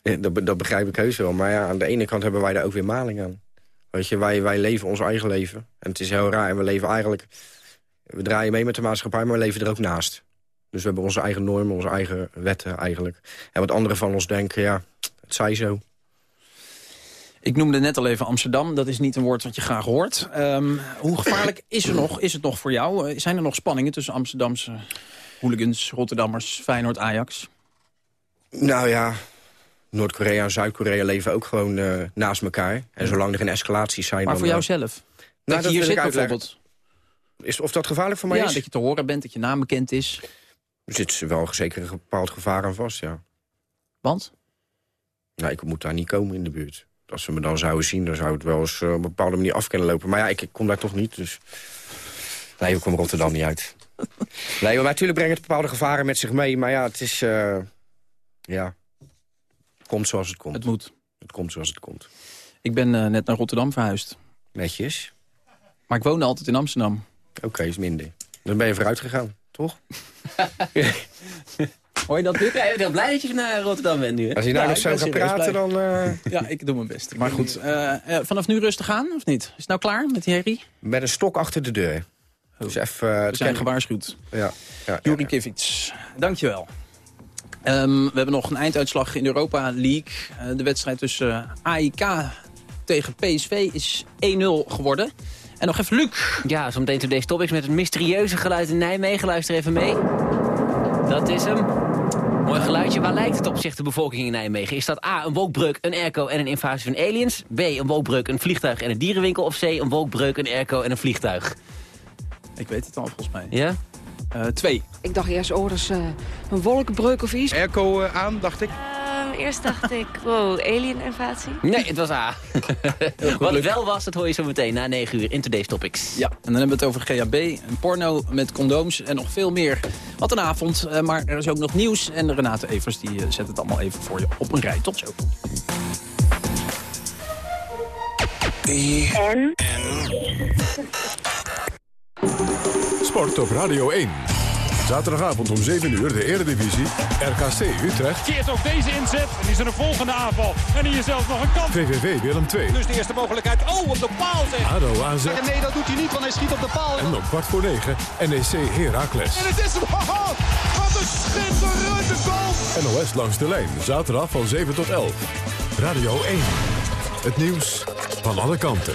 Eh, dat, dat begrijp ik heus wel. Maar ja, aan de ene kant hebben wij daar ook weer maling aan. Weet je, wij, wij leven ons eigen leven. En het is heel raar. En we leven eigenlijk... We draaien mee met de maatschappij, maar we leven er ook naast. Dus we hebben onze eigen normen, onze eigen wetten eigenlijk. En wat anderen van ons denken, ja, het zij zo. Ik noemde net al even Amsterdam. Dat is niet een woord wat je graag hoort. Ehm, hoe gevaarlijk is, er nog, is het nog voor jou? Eh, zijn er nog spanningen tussen Amsterdamse hooligans, Rotterdammers, Feyenoord, Ajax? Nou ja, Noord-Korea en Zuid-Korea leven ook gewoon eh, naast elkaar. En zolang er geen escalaties zijn... Maar dan, voor jou eh, zelf? Nou, dat je hier zit bijvoorbeeld. Is, of dat gevaarlijk voor mij Ja, is? dat je te horen bent, dat je naam bekend is. Er zit wel zeker een bepaald gevaar aan vast, ja. Want? Nou, ik moet daar niet komen in de buurt. Als ze me dan zouden zien, dan zou het wel eens eh, op een bepaalde manier af kunnen lopen. Maar ja, ik, ik kom daar toch niet, dus... Nee, ik kom Rotterdam niet uit. nee, maar natuurlijk brengt het bepaalde gevaren met zich mee. Maar ja, het is... ja, komt zoals het komt. Het moet. Het komt zoals het komt. Ik ben eh, net naar Rotterdam verhuisd. Netjes. Maar ik woonde altijd in Amsterdam. Oké, is minder. Dan ben je vooruit gegaan, toch? Hoor je dat? Ja, ik ben heel blij dat je naar Rotterdam bent nu. Hè? Als je nou Ja, nog zo gaat praten, blij. dan... eh, Ja, ik doe mijn best. Maar goed, eh, vanaf nu rustig aan, of niet? Is het nou klaar met die herrie? Met een stok achter de deur. Dus even... We zijn gewaarschuwd. Ja, ja, Juri Kivits, dankjewel. Ehm, we hebben nog een einduitslag in de Europa League. Eh, de wedstrijd tussen AIK tegen PSV is 1-0 geworden. En nog even Luc. Ja, zometeen to deze topics met het mysterieuze geluid in Nijmegen. Luister even mee. Dat is hem. Mooi geluidje. Waar lijkt het op, zegt de bevolking in Nijmegen? Is dat A, een wolkbreuk, een airco en een invasie van aliens? B, een wolkbreuk, een vliegtuig en een dierenwinkel? Of C, een wolkbreuk, een airco en een vliegtuig? Ik weet het al volgens mij. Ja? Eh, twee. Ik dacht eerst, oh, dat is eh, een wolkenbreuk of iets. Airco eh, aan, dacht ik. Ehm, eerst dacht ik, wow, alien-invasie. Nee, het was A. Wat het wel was, dat hoor je zo meteen na 9 uur in Today's Topics. Ja, en dan hebben we het over GHB, een porno met condooms en nog veel meer. Wat een avond, eh, maar er is ook nog nieuws. En Renate Evers die zet het allemaal even voor je op een rij. Tot zo. En? Sport op Radio 1. Zaterdagavond om 7 uur de Eredivisie. RKC Utrecht. Keert ook deze inzet. En is er een volgende aanval. En hier zelfs nog een kans. VVV Willem 2. Dus de eerste mogelijkheid. Oh, op de paal zeg. ADO AZ. Nee, dat doet hij niet, want hij schiet op de paal. En om kwart voor 9 NEC Heracles. En het is hem. Haha, Wat een schitterende goal. NOS langs de lijn. Zaterdag van 7 tot 11. Radio 1. Het nieuws van alle kanten.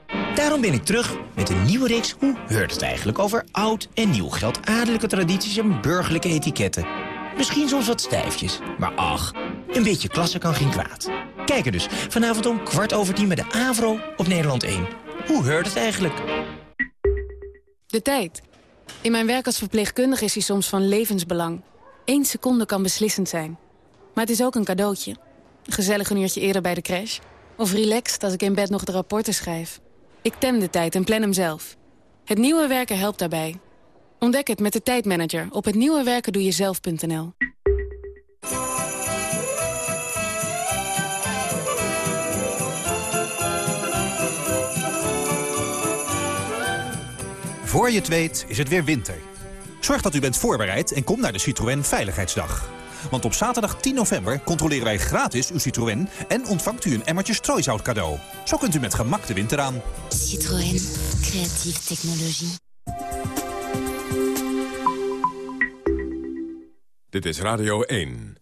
Daarom ben ik terug met een nieuwe reeks Hoe heurt het eigenlijk over oud en nieuw geld, adellijke tradities en burgerlijke etiketten. Misschien soms wat stijfjes, maar ach, een beetje klasse kan geen kwaad. Kijk er dus vanavond om kwart over tien bij de AVRO op Nederland 1. Hoe heurt het eigenlijk? De tijd. In mijn werk als verpleegkundige is die soms van levensbelang. Eén seconde kan beslissend zijn. Maar het is ook een cadeautje. Gezellig een uurtje eerder bij de crash. Of relaxed als ik in bed nog de rapporten schrijf. Ik tem de tijd en plan hem zelf. Het nieuwe werken helpt daarbij. Ontdek het met de tijdmanager op hetnieuwewerkendoejezelf.nl. Voor je het weet is het weer winter. Zorg dat u bent voorbereid en kom naar de Citroën Veiligheidsdag. Want op zaterdag 10 november controleren wij gratis uw Citroën... en ontvangt u een emmertje strooisout cadeau. Zo kunt u met gemak de winter aan. Citroën. Creatieve technologie. Dit is Radio 1.